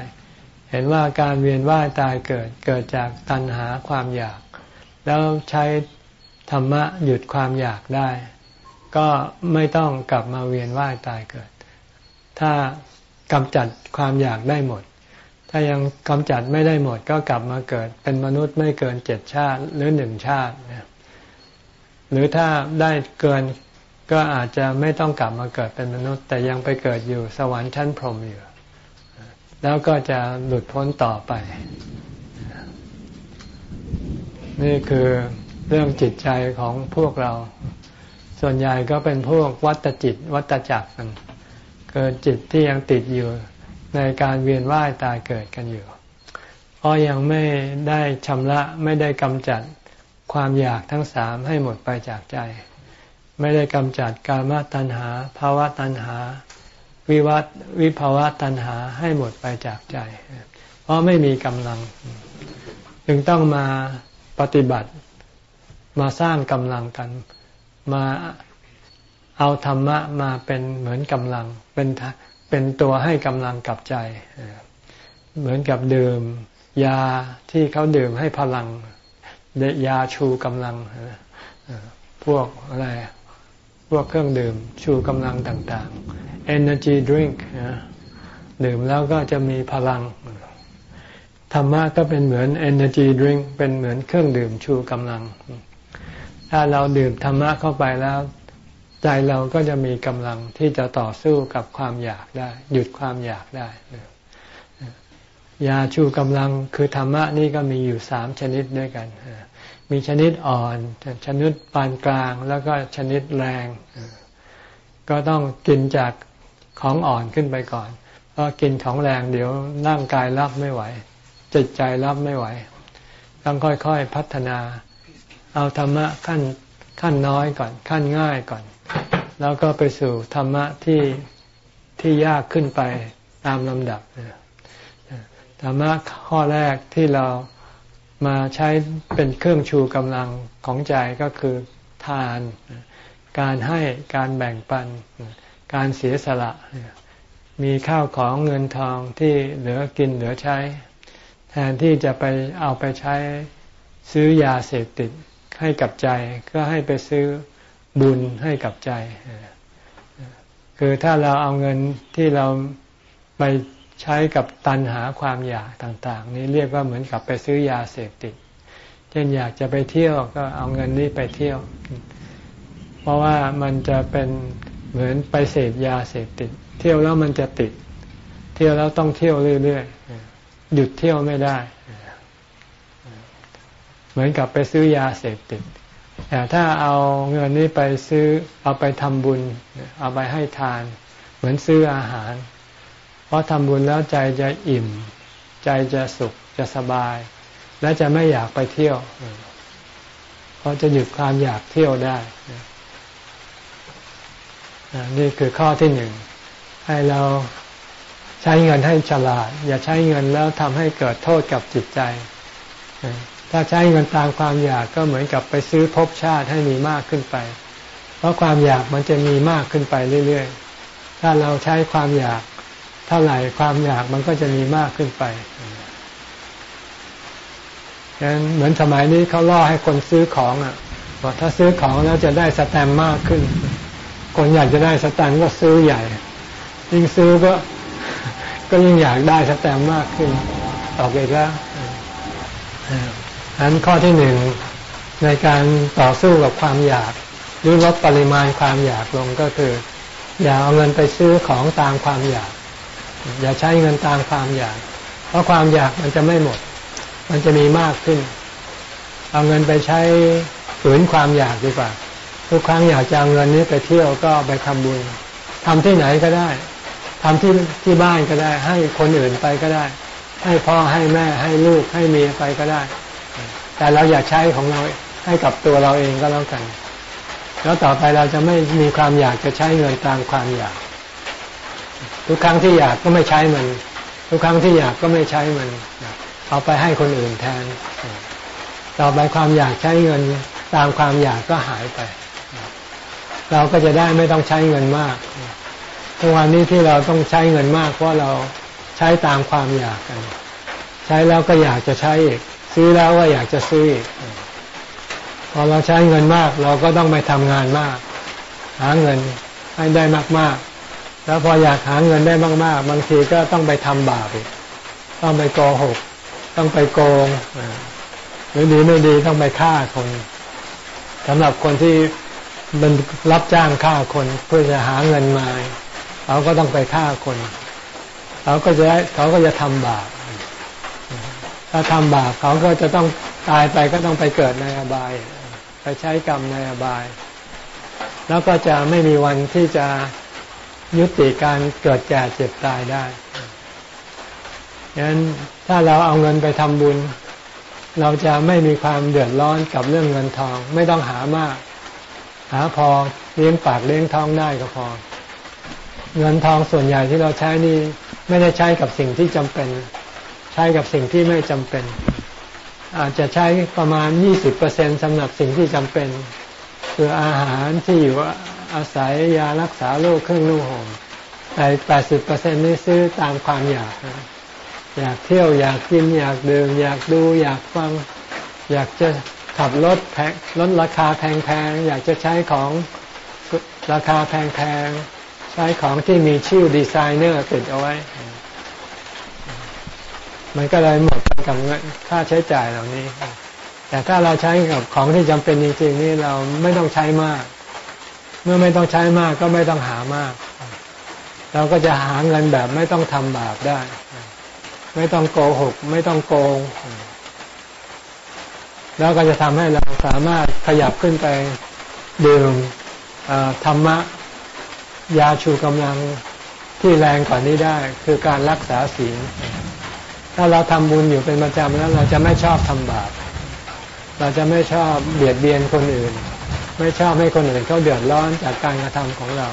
A: เห็นว่าการเวียนว่ายตายเกิดเกิดจากตัณหาความอยาก แล้วใช้ธรรมะหยุดความอยากได้ ก็ไม่ต้องกลับมาเวียนว่ายตายเกิด ถ้า กำจัดความอยากได้หมด ถ้ายังกำจัดไม่ได้หมด ก็กลับมาเกิด เป็นมนุษย์ไม่เกินเจ็ดชาติหรือหนึ่งชาติหรือถ้าได้เกินก็อาจจะไม่ต้องกลับมาเกิดเป็นมนุษย์ แต่ยังไปเกิดอยู่สวรรค์ชั้นพรหมอยู่ แล้วก็จะหลุดพ้นต่อไป นี่คือเรื่องจิตใจของพวกเรา ส่วนใหญ่ก็เป็นพวกวัตจิต วัตจักร กันเกิดจิตที่ยังติดอยู่ในการเวียนว่ายตายเกิดกันอยู่เพราะยังไม่ได้ชำระไม่ได้กำจัดความอยากทั้งสามให้หมดไปจากใจ ไม่ได้กำจัดกามตัณหาภาวะตัณหา วิวัตวิภาวะตัณหาให้หมดไปจากใจ เพราะไม่มีกำลัง จึงต้องมาปฏิบัติมาสร้างกำลังกัน มา เอาธรรมะมาเป็นเหมือนกำลัง เป็นเป็นตัวให้กำลังกับใจ เหมือนกับดื่ม ยาที่เขาดื่มให้พลังยาชูกำลังพวกอะไรพวกเครื่องดื่มชูกำลังต่างๆ energy drink ดื่มแล้วก็จะมีพลัง ธรรมะก็เป็นเหมือน energy drink เป็นเหมือนเครื่องดื่มชูกำลัง ถ้าเราดื่มธรรมะเข้าไปแล้ว ใจเราก็จะมีกำลังที่จะต่อสู้กับความอยากได้ หยุดความอยากได้ยาชูกำลังคือธรรมะนี่ก็มีอยู่สามชนิดด้วยกัน มีชนิดอ่อน ชนิดปานกลาง แล้วก็ชนิดแรง ก็ต้องกินจากของอ่อนขึ้นไปก่อนเพราะกินของแรงเดี๋ยวร่างกายรับไม่ไหว จิตใจรับไม่ไหว ต้องค่อยๆพัฒนา เอาธรรมะขั้นขั้นน้อยก่อน ขั้นง่ายก่อน แล้วก็ไปสู่ธรรมะที่ที่ยากขึ้นไปตามลำดับธรรมะข้อแรกที่เรามาใช้เป็นเครื่องชูกำลังของใจก็คือทาน การให้การแบ่งปัน การเสียสละ มีข้าวของเงินทองที่เหลือกินเหลือใช้ แทนที่จะไปเอาไปใช้ซื้อยาเสพติดให้กับใจ ก็ให้ไปซื้อ บุญให้กับใจ คือถ้าเราเอาเงินที่เราไปใช้กับตันหาความอยากต่าง ๆ นี่เรียกว่าเหมือนกับไปซื้อยาเสพติด เช่นอยากจะไปเที่ยวก็เอาเงินนี้ไปเที่ยว เพราะว่ามันจะเป็นเหมือนไปเสพยาเสพติด เที่ยวแล้วมันจะติด เที่ยวแล้วต้องเที่ยวเรื่อยๆหยุดเที่ยวไม่ได้ เหมือนกับไปซื้อยาเสพติด แต่ถ้าเอาเงินนี้ไปซื้อเอาไปทำบุญ เอาไปให้ทาน เหมือนซื้ออาหาร เพราะทำบุญแล้วใจจะอิ่ม ใจจะสุขจะสบาย และจะไม่อยากไปเที่ยว เพราะจะหยุดความอยากเที่ยวได้ นี่คือข้อที่หนึ่ง ให้เราใช้เงินให้ฉลาด อย่าใช้เงินแล้วทำให้เกิดโทษกับจิตใจ ถ้าใช้เงินตามความอยากก็เหมือนกับไปซื้อภพชาติให้มีมากขึ้นไป เพราะความอยากมันจะมีมากขึ้นไปเรื่อยๆ ถ้าเราใช้ความอยากเท่าไหร่ความอยากมันก็จะมีมากขึ้นไปฉะนั้นเหมือนสมัยนี้เขาล่อให้คนซื้อของอะบอกถ้าซื้อของแล้วจะได้สแตมมากขึ้น คนอยากจะได้สแตมก็ซื้อใหญ่ ยิ่งซื้อก็ก็ยิ่งอยากได้สแตมมากขึ้นออกไปแล้ว อันข้อที่หนึ่งในการต่อสู้กับความอยากหรือลดปริมาณความอยากลงก็คือ อย่าเอาเงินไปซื้อของตามความอยาก อย่าใช้เงินตามความอยาก เพราะความอยากมันจะไม่หมด มันจะมีมากขึ้น เอาเงินไปใช้ฝืนความอยากดีกว่า ทุกครั้งอยากจะเอาเงินนี้ไปเที่ยวก็ไปทำบุญทำที่ไหนก็ได้ทำที่ที่บ้านก็ได้ ให้คนอื่นไปก็ได้ ให้พ่อให้แม่ให้ลูกให้เมียไปก็ได้ แต่เราอย่าใช้ของเราให้กับตัวเราเองก็แล้วกัน แล้วต่อไปเราจะไม่มีความอยากจะใช้เงินตามความอยาก ทุกครั้งที่อยากก็ไม่ใช้มัน ทุกครั้งที่อยากก็ไม่ใช้มัน เอาไปให้คนอื่นแทน ต่อไปความอยากใช้เงินตามความอยากก็หายไป เราก็จะได้ไม่ต้องใช้เงินมากทุกวันนี้ที่เราต้องใช้เงินมากเพราะเราใช้ตามความอยากกัน ใช้แล้วก็อยากจะใช้อีก ซื้อแล้วก็อยากจะซื้ออีกพอเราใช้เงินมาก เราก็ต้องไปทำงานมาก หาเงินให้ได้มากๆ แล้วพออยากหาเงินได้มากๆบางทีก็ต้องไปทำบาปอีกต้องไปโกหก ต้องไปโกงหรือดีไม่ดีต้องไปฆ่าคนสำหรับคนที่มันรับจ้างฆ่าคนเพื่อจะหาเงินมาเขาก็ต้องไปฆ่าคน เขาก็จะเขาก็จะทำบาป ถ้าทำบาปเขาก็จะต้องตายไปก็ต้องไปเกิดในอบาย ไปใช้กรรมในอบาย แล้วก็จะไม่มีวันที่จะยุติการเกิดแก่เจ็บตายได้ดังนั้นถ้าเราเอาเงินไปทำบุญ เราจะไม่มีความเดือดร้อนกับเรื่องเงินทอง ไม่ต้องหามาก หาพอเลี้ยงปากเลี้ยงท้องได้ก็พอ เงินทองส่วนใหญ่ที่เราใช้นี่ไม่ได้ใช้กับสิ่งที่จำเป็น ช้กับสิ่งที่ไม่จำเป็น อาจจะใช้ประมาณ 20%สำหรับสิ่งที่จำเป็น คืออาหารที่อยู่อาศัยยารักษาโรคเครื่องนุ่งห่มแต่80%นี่ซื้อตามความอยาก อยากเที่ยวอยากกินอยากดื่มอยากดูอยากฟังอยากจะขับรถแพงรถราคาแพงๆ อยากจะใช้ของราคาแพงๆ ใช้ของที่มีชื่อดีไซเนอร์ติดเอาไว้ มันก็เลยหมดไปกับเงินค่าใช้จ่ายเหล่านี้ แต่ถ้าเราใช้กับของที่จำเป็นจริงๆนี่เราไม่ต้องใช้มาก เมื่อไม่ต้องใช้มากก็ไม่ต้องหามาก เราก็จะหาเงินแบบไม่ต้องทำบาปได้ ไม่ต้องโกหก ไม่ต้องโกง แล้วก็จะทำให้เราสามารถขยับขึ้นไปดื่มธรรมะยาชูกำลังที่แรงกว่านี้ได้ คือการรักษาศีล ถ้าเราทำบุญอยู่เป็นประจำแล้วเราจะไม่ชอบทำบาป เราจะไม่ชอบเบียดเบียนคนอื่น ไม่ชอบให้คนอื่นเขาเดือดร้อนจากการกระทำของเรา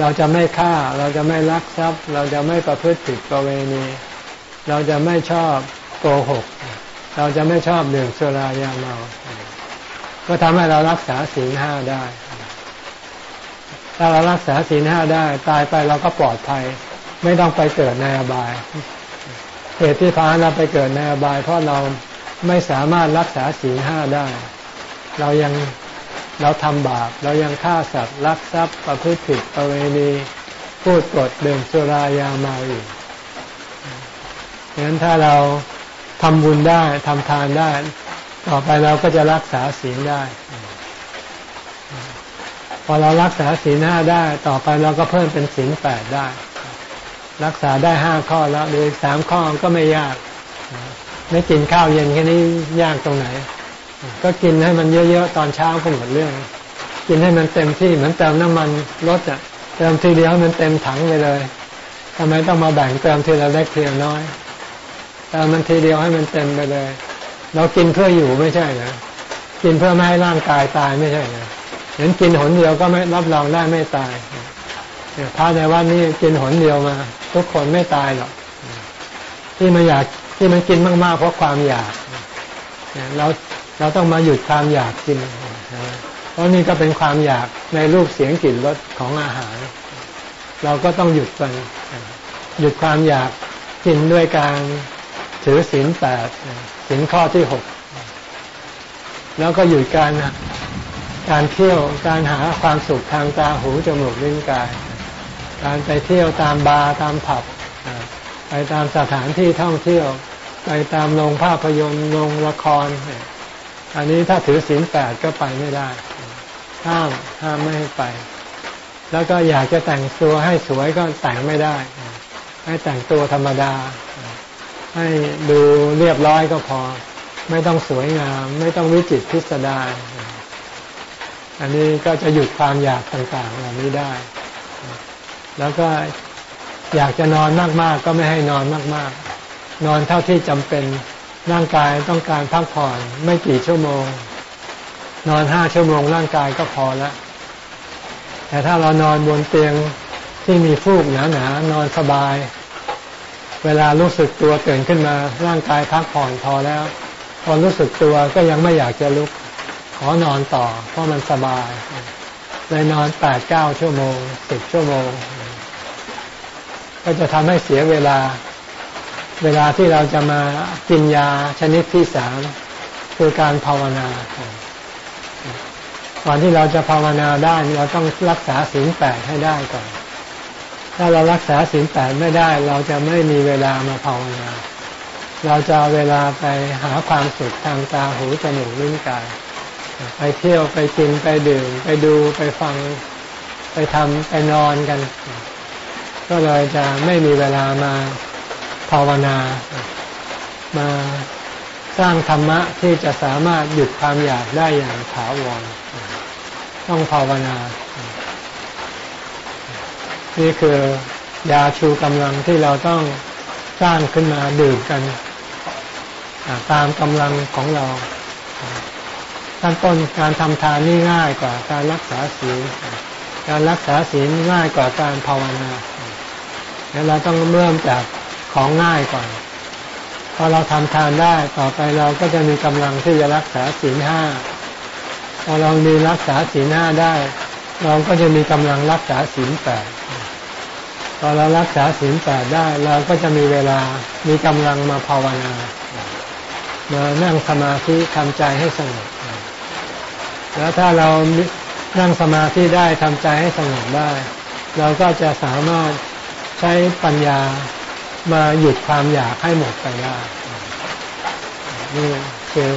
A: เราจะไม่ฆ่า เราจะไม่ลักทรัพย์ เราจะไม่ประพฤติผิดประเวณี เราจะไม่ชอบโกหก เราจะไม่ชอบดื่มสุรายาเมา ก็ทำให้เรารักษาศีลห้าได้ ถ้าเรารักษาศีลห้าได้ ตายไปเราก็ปลอดภัย ไม่ต้องไปเกิดในอบาย เหตุที่พาเราไปเกิดในอบาย เพราะเราไม่สามารถรักษาศีลห้าได้ เรายังเราทำบาปเรายังฆ่าสัตว์ลักทรัพย์ประพฤติผิดประเวณีพูดกดดื่มสุรายามาอยู่งั้นถ้าเราทำบุญได้ทำทานได้ ต่อไปเราก็จะรักษาศีลได้ พอเรารักษาศีลห้าได้ ต่อไปเราก็เพิ่มเป็นศีลแปดได้ รักษาได้ห้าข้อแล้วหรือสามข้อก็ไม่ยาก ไม่กินข้าวเย็นแค่นี้ยากตรงไหน ก็กินให้มันเยอะๆ ตอนเช้าก็หมดเรื่อง กินให้มันเต็มที่เหมือนเติมน้ำมันรถอะเติมทีเดียวมันเต็มถังไปเลยทำไมต้องมาแบ่งเติมทีละเล็กทีละน้อยเติมมันทีเดียวให้มันเต็มไปเลย เรากินเพื่ออยู่ไม่ใช่นะกินเพื่อไม่ให้ร่างกายตายไม่ใช่นะเห็นกินหนเดียวก็ไม่รับรองได้ไม่ตาย พระในวันนี้กินหนเดียวมา ทุกคนไม่ตายหรอกที่มันอยากที่มันกินมากๆเพราะความอยากเราเราต้องมาหยุดความอยากกินเพราะนี่ก็เป็นความอยากในรูปเสียงกลิ่นรสของอาหาร เราก็ต้องหยุดมันหยุดความอยากกินด้วยการถือศีลแปดศีลข้อที่หกแล้วก็หยุดการการเที่ยวการหาความสุขทางตาหูจมูกลิ้นกาย การไปเที่ยวตามบาร์ตามผับไปตามสถานที่ท่องเที่ยว ไปตามโรงภาพยนตร์โรงละคร อันนี้ถ้าถือศีลแปดก็ไปไม่ได้ ห้ามห้ามไม่ให้ไป แล้วก็อยากจะแต่งตัวให้สวยก็แต่งไม่ได้ ให้แต่งตัวธรรมดา ให้ดูเรียบร้อยก็พอ ไม่ต้องสวยงาม ไม่ต้องวิจิตพิสดารอันนี้ก็จะหยุดความอยากต่างๆเหล่านี้ได้ แล้วก็อยากจะนอนมากๆ ก็ไม่ให้นอนมากๆ นอนเท่าที่จำเป็นร่างกายต้องการพักผ่อนไม่กี่ชั่วโมง นอนห้าชั่วโมงร่างกายก็พอแล้วแต่ถ้าเรานอนบนเตียงที่มีฟูกหนาๆนอนสบาย เวลารู้สึกตัวตื่นขึ้นมา ร่างกายพักผ่อนพอแล้ว พอรู้สึกตัวก็ยังไม่อยากจะลุก ขอนอนต่อ เพราะมันสบายเลยนอนแปดเก้าชั่วโมงสิบชั่วโมง ก็จะทำให้เสียเวลา เวลาที่เราจะมากินยาชนิดที่สามคือการภาวนาก่อนที่เราจะภาวนาได้เราต้องรักษาศีลแปดให้ได้ก่อน ถ้าเรารักษาศีลแปดไม่ได้ เราจะไม่มีเวลามาภาวนา เราจะเวลาไปหาความสุขทางตาหูจมูกลิ้นกาย ไปเที่ยวไปกินไปดื่ม ไปดูไปฟังไปทำไปนอนกัน ก็เลยจะไม่มีเวลามาภาวนา มาสร้างธรรมะที่จะสามารถหยุดความอยากได้อย่างถาวร ต้องภาวนา นี่คือยาชูกำลังที่เราต้องสร้างขึ้นมาดื่มกันตามกำลังของเราขั้นต้นการทำทานนี่ง่ายกว่าการรักษาศีล การรักษาศีลง่ายกว่าการภาวนา แล้วเราต้องเริ่มจากของง่ายก่อน พอเราทำทานได้ต่อไปเราก็จะมีกำลังที่จะรักษาศีลห้าพอเรามีรักษาศีลห้าได้ เราก็จะมีกำลังรักษาศีลแปดพอเรารักษาศีลแปดได้ เราก็จะมีเวลามีกำลังมาภาวนามานั่งสมาธิทำใจให้สงบแล้วถ้าเรานั่งสมาธิได้ทำใจให้สงบได้ เราก็จะสามารถ ใช้ปัญญามาหยุดความอยากให้หมดไปได้นี่คือ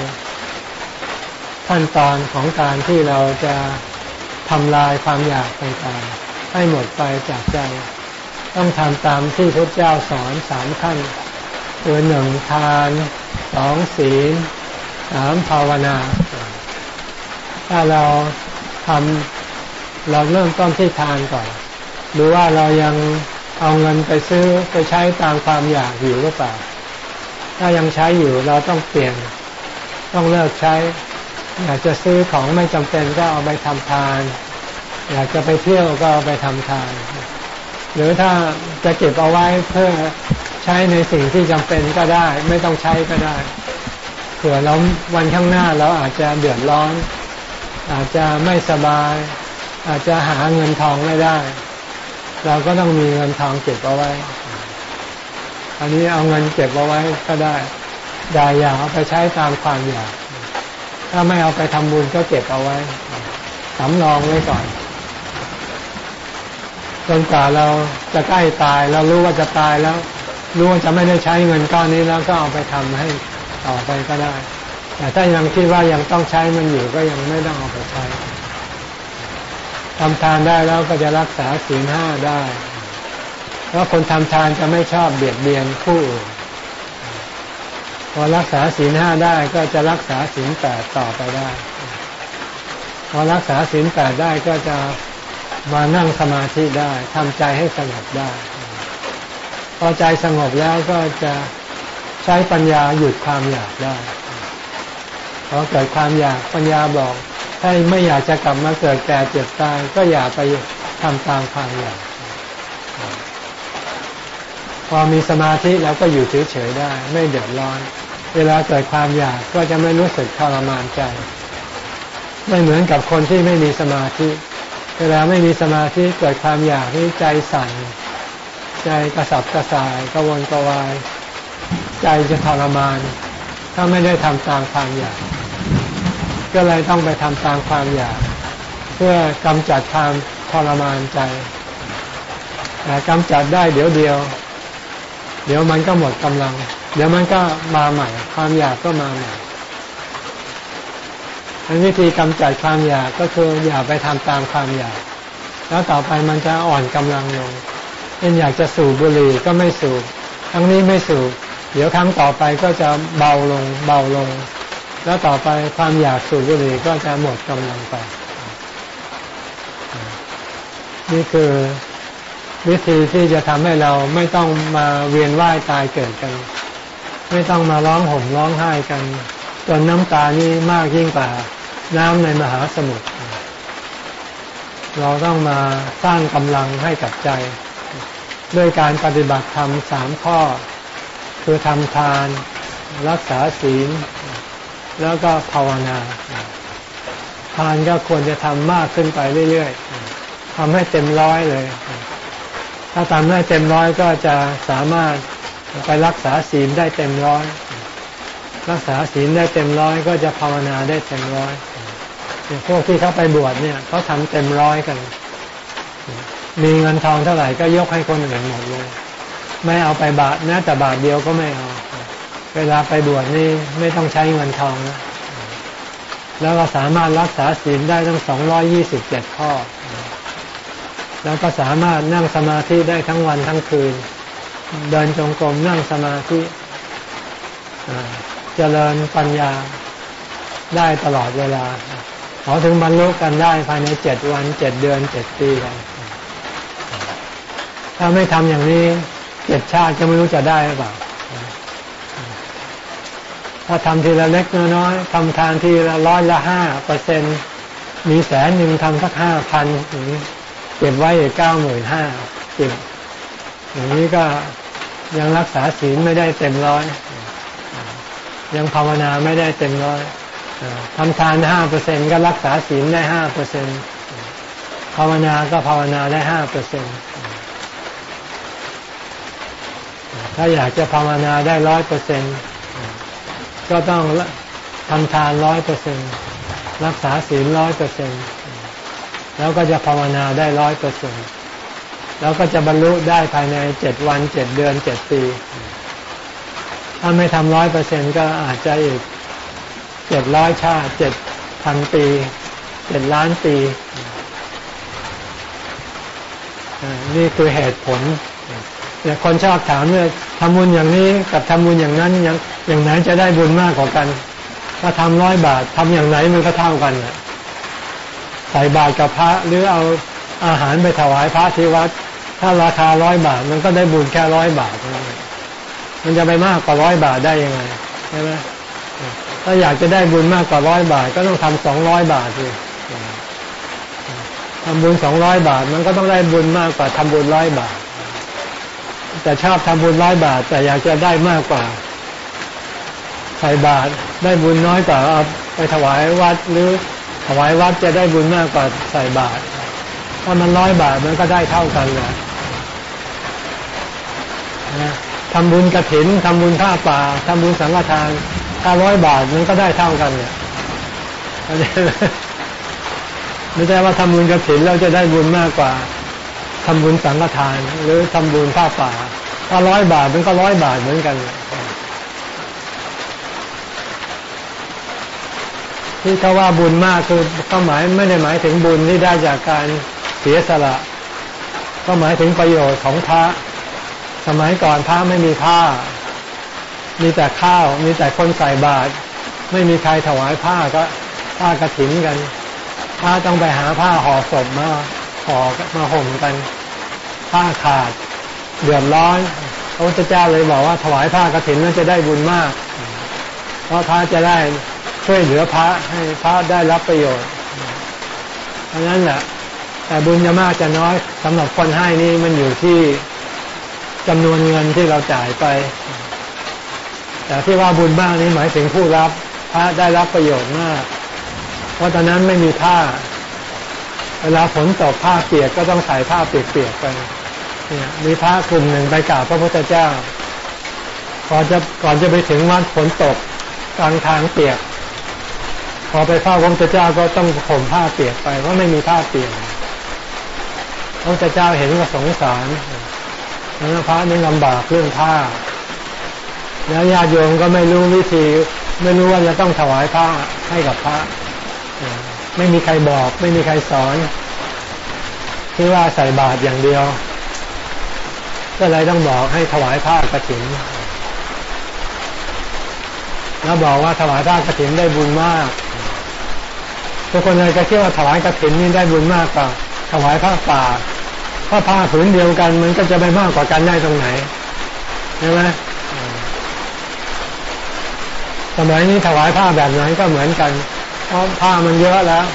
A: ขั้นตอนของการที่เราจะทำลายความอยากต่างๆให้หมดไปจากใจ ต้องทำตามที่พระเจ้าสอนสามขั้นคือหนึ่งทานสองศีลสามภาวนา ถ้าเราทำเราเริ่มต้นที่ทานก่อนดูว่าเรายัง เอาเงินไปซื้อไปใช้ตามความอยากอยู่หรือเปล่า ถ้ายังใช้อยู่เราต้องเปลี่ยน ต้องเลิกใช้ อยากจะซื้อของไม่จำเป็นก็เอาไปทำทาน อยากจะไปเที่ยวก็เอาไปทำทาน หรือถ้าจะเก็บเอาไว้เพื่อใช้ในสิ่งที่จำเป็นก็ได้ ไม่ต้องใช้ก็ได้เผื่อเราวันข้างหน้าเราอาจจะเดือดร้อน อาจจะไม่สบาย อาจจะหาเงินทองไม่ได้ เราก็ต้องมีเงินทองเก็บเอาไว้ อันนี้เอาเงินเก็บเอาไว้ก็ได้อย่าอย่าเอาไปใช้ตามความอยาก ถ้าไม่เอาไปทำบุญก็เก็บเอาไว้สำรองไว้ก่อนจนกว่าเราจะใกล้ตายเรารู้ว่าจะตายแล้วรู้ว่าจะไม่ได้ใช้เงินก้อนนี้แล้วก็เอาไปทำให้ต่อไปก็ได้ แต่ถ้ายังคิดว่ายังต้องใช้มันอยู่ก็ยังไม่ต้องเอาไปใช้ ทำทานได้แล้วก็จะรักษาศีลห้าได้ เพราะคนทำทานจะไม่ชอบเบียดเบียนผู้อื่นพอรักษาศีลห้าได้ก็จะรักษาศีลแปดต่อไปได้ พอรักษาศีลแปดได้ก็จะมานั่งสมาธิได้ทำใจให้สงบได้ พอใจสงบแล้วก็จะใช้ปัญญาหยุดความอยากได้พอเกิดความอยากปัญญาบอก ถ้าไม่อยากจะกลับมาเกิดแก่เจ็บตายก็อย่าไปทำตามความอยากพอมีสมาธิแล้วก็อยู่เฉยๆได้ ไม่เดือดร้อน เวลาเกิดความอยากก็จะไม่รู้สึกทรมานใจ ไม่เหมือนกับคนที่ไม่มีสมาธิ เวลาไม่มีสมาธิเกิดความอยากที่ใจสั่น ใจกระสับกระส่ายกระวนกระวาย ใจจะทรมาน ถ้าไม่ได้ทำตามความอยาก ก็เลยต้องไปทำตามความอยาก เพื่อกำจัดความทรมานใจแต่กำจัดได้เดี๋ยวเดียว เดี๋ยวมันก็หมดกำลัง เดี๋ยวมันก็มาใหม่ ความอยากก็มาใหม่อันวิธีกำจัดความอยากก็คืออย่าไปทำตามความอยาก แล้วต่อไปมันจะอ่อนกำลังลงเช่นอยากจะสูบบุหรี่ก็ไม่สูบครั้งนี้ไม่สูบเดี๋ยวครั้งต่อไปก็จะเบาลงเบาลง แล้วต่อไปความอยากสูบบุหรี่ก็จะหมดกำลังไป นี่คือวิธีที่จะทำให้เราไม่ต้องมาเวียนว่ายตายเกิดกัน ไม่ต้องมาร้องห่มร้องไห้กันจนน้ำตานี้มากยิ่งกว่าน้ำในมหาสมุทรเราต้องมาสร้างกำลังให้กับใจ ด้วยการปฏิบัติธรรมสามข้อ คือทำทาน รักษาศีล แล้วก็ภาวนาททานก็ควรจะทำมากขึ้นไปเรื่อยๆทำให้เต็มร้อยเลย ถ้าทำได้เต็มร้อยก็จะสามารถไปรักษาศีลได้เต็มร้อย รักษาศีลได้เต็มร้อยก็จะภาวนาได้เต็มร้อยพวกที่เขาไปบวชเนี่ยเขาทำเต็มร้อยกัน มีเงินทองเท่าไหร่ก็ยกให้คนอื่นหมดเลย ไม่เอาไปบาทแม้แต่บาทเดียวก็ไม่เอา เวลาไปบวชนี่ไม่ต้องใช้เงินทองนะแล้วก็สามารถรักษาศีลได้ทั้งสองร้อยี่สิบเจ็ดข้อ แล้วก็สามารถนั่งสมาธิได้ทั้งวันทั้งคืน เดินจงกรมนั่งสมาธิเจริญปัญญาได้ตลอดเวลาขาถึงบรรลุกันได้ภายในเจ็ดวันเจ็ดเดือนเจ็ดปีกันถ้าไม่ทำอย่างนี้เจ็ดชาติก็ไม่รู้จะได้หรือเปล่า ถ้าทำทีละเล็กน้อยทำทานทีละร้อยละห้าเปอร์เซ็นมีแสนหนึ่งทำสักห้าพันเก็บไว้เก้าหมื่นห้าเก็บอย่างนี้ก็ยังรักษาศีลไม่ได้เต็มร้อย ยังภาวนาไม่ได้เต็มร้อยทำทานห้าเปอร์เซ็นก็รักษาศีลได้ห้าเปอร์เซ็นภาวนาก็ภาวนาได้ห้าเปอร์เซ็นถ้าอยากจะภาวนาได้ร้อยเปอร์เซ็น ก็ต้องทำทานร้อยเปอร์เซ็นรักษาศีลร้อยเปอร์เซ็นแล้วก็จะภาวนาได้ร้อยเปอร์เซ็นแล้วก็จะบรรลุได้ภายในเจ็ดวันเจ็ดเดือนเจ็ดปี ถ้าไม่ทำร้อยเปอร์เซ็นก็อาจจะอีกเจ็ดร้อยชาติเจ็ดพันปีเจ็ดล้านปีนี่คือเหตุผลแต่คนชอบถามเนี่ย ทำบุญอย่างนี้กับทำบุญอย่างนั้นอย่างอย่างไหนจะได้บุญมากกว่ากัน ถ้าทำร้อยบาททำอย่างไหนมันก็เท่ากันใส่บาตรกับพระหรือเอาอาหารไปถวายพระที่วัด ถ้าราคาร้อยบาท มันก็ได้บุญแค่ร้อยบาทมันจะไปมากกว่าร้อยบาทได้ยังไงใช่ไหมถ้าอยากจะได้บุญมากกว่าร้อยบาท ก็ต้องทำสองร้อยบาทสิทำบุญสองร้อยบาท มันก็ต้องได้บุญมากกว่าทำบุญร้อยบาท แต่ชอบทำบุญร้อยบาท แต่อยากจะได้มากกว่าใส่บาทได้บุญน้อยกว่าเอาไปถวายวัดหรือถวายวัดจะได้บุญมากกว่าใส่บาท ถ้ามันร้อยบาทมันก็ได้เท่ากันเลยทำบุญกระถินทำบุญข้าป่าทำบุญสังฆทานถ้าร้อยบาทมันก็ได้เท่ากันเนี่ยไม่ใช่ว่าทำบุญกระถินเราจะได้บุญมากกว่า ทำบุญสังฆทาน หรือทำบุญข้าป่า ถ้าร้อยบาทมันก็ร้อยบาทเหมือนกัน ที่เขาว่าบุญมากคือก็หมายไม่ได้หมายถึงบุญที่ได้จากการเสียสละ ก็หมายถึงประโยชน์ของพระ สมัยก่อนพระไม่มีผ้า มีแต่ข้าว มีแต่คนใส่บาตรไม่มีใครถวายผ้าก็ผ้ากระถินกัน ผ้าต้องไปหาผ้าห่อศพมา ห่อมาห่มกันผ้าขาด เดือดร้อนพระพุทธเจ้าเลยบอกว่าถวายผ้ากระถินนั้นจะได้บุญมาก เพราะพระจะได้ช่วยเหลือพระให้พระได้รับประโยชน์ เพราะนั้นแหละแต่บุญจะมากจะน้อยสำหรับคนให้นี่มันอยู่ที่จำนวนเงินที่เราจ่ายไป แต่ที่ว่าบุญบ้างนี้หมายถึงผู้รับ พระได้รับประโยชน์มาก เพราะตอนนั้นไม่มีผ้า เวลาฝนตกผ้าเปียกก็ต้องใส่ผ้าเปียกๆไปเนี่ยมีพระกลุ่มหนึ่งไปกราบพระพุทธเจ้าก่อนจะก่อนจะไปถึงวัดฝนตกกลางทางเปียก พอไปเฝ้าพระพุทธเจ้าก็ต้องห่มผ้าเปียกไปเพราะไม่มีผ้าเปียกพระพุทธเจ้าเห็นก็สงสารแล้วพระนี่ลำบากเรื่องผ้า แล้วญาติโยมก็ไม่รู้วิธี ไม่รู้ว่าจะต้องถวายผ้าให้กับพระ ไม่มีใครบอก ไม่มีใครสอนที่ว่าใส่บาตรอย่างเดียว ก็เลยต้องบอกให้ถวายผ้ากระถิ่นแล้วบอกว่าถวายผ้ากระถิ่นได้บุญมากทุกคนเลยก็คิดว่าถวายกระถิ่นนี่ได้บุญมากกว่าถวายผ้าป่าผ้าผ้าผืนเดียวกัน มันก็จะไปมากกว่ากันได้ตรงไหนใช่ไหมสมัยนี้ถวายผ้าแบบไหนก็เหมือนกัน ราะผ้ามันเยอะแล้ว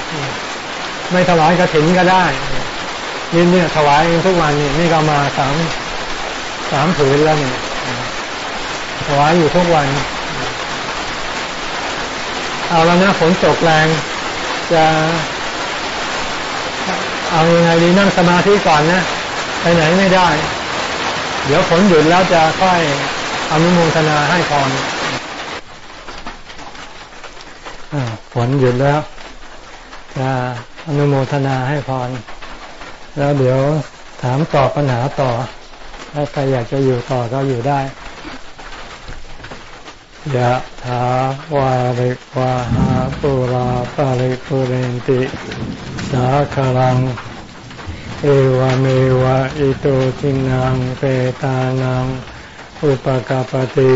A: ไม่ถวายกระถิ่นก็ได้นี่เนี่ยถวายทุกวันนี่นี่ก็มาสามสามผืนแล้วเนี่ยถวายอยู่ทุกวัน เอาแล้วนะฝนตกแรง จะเอาอยัางไงดีนั่งสมาธิก่อนนะไปไหนไม่ได้ เดี๋ยวฝนหยุดแล้วจะค่อยอนุโมทนาให้พร ฝนหยุดแล้ว จะอนุโมทนาให้พร แล้วเดี๋ยวถามตอบปัญหาต่อ ถ้าใครอยากจะอยู่ต่อก็อยู่ได้ยะถาวาริวาหาปุราปาริปุเรนติ สาคลัง เอวเมวะอิโตจินังเปตานัง อุปกาปติ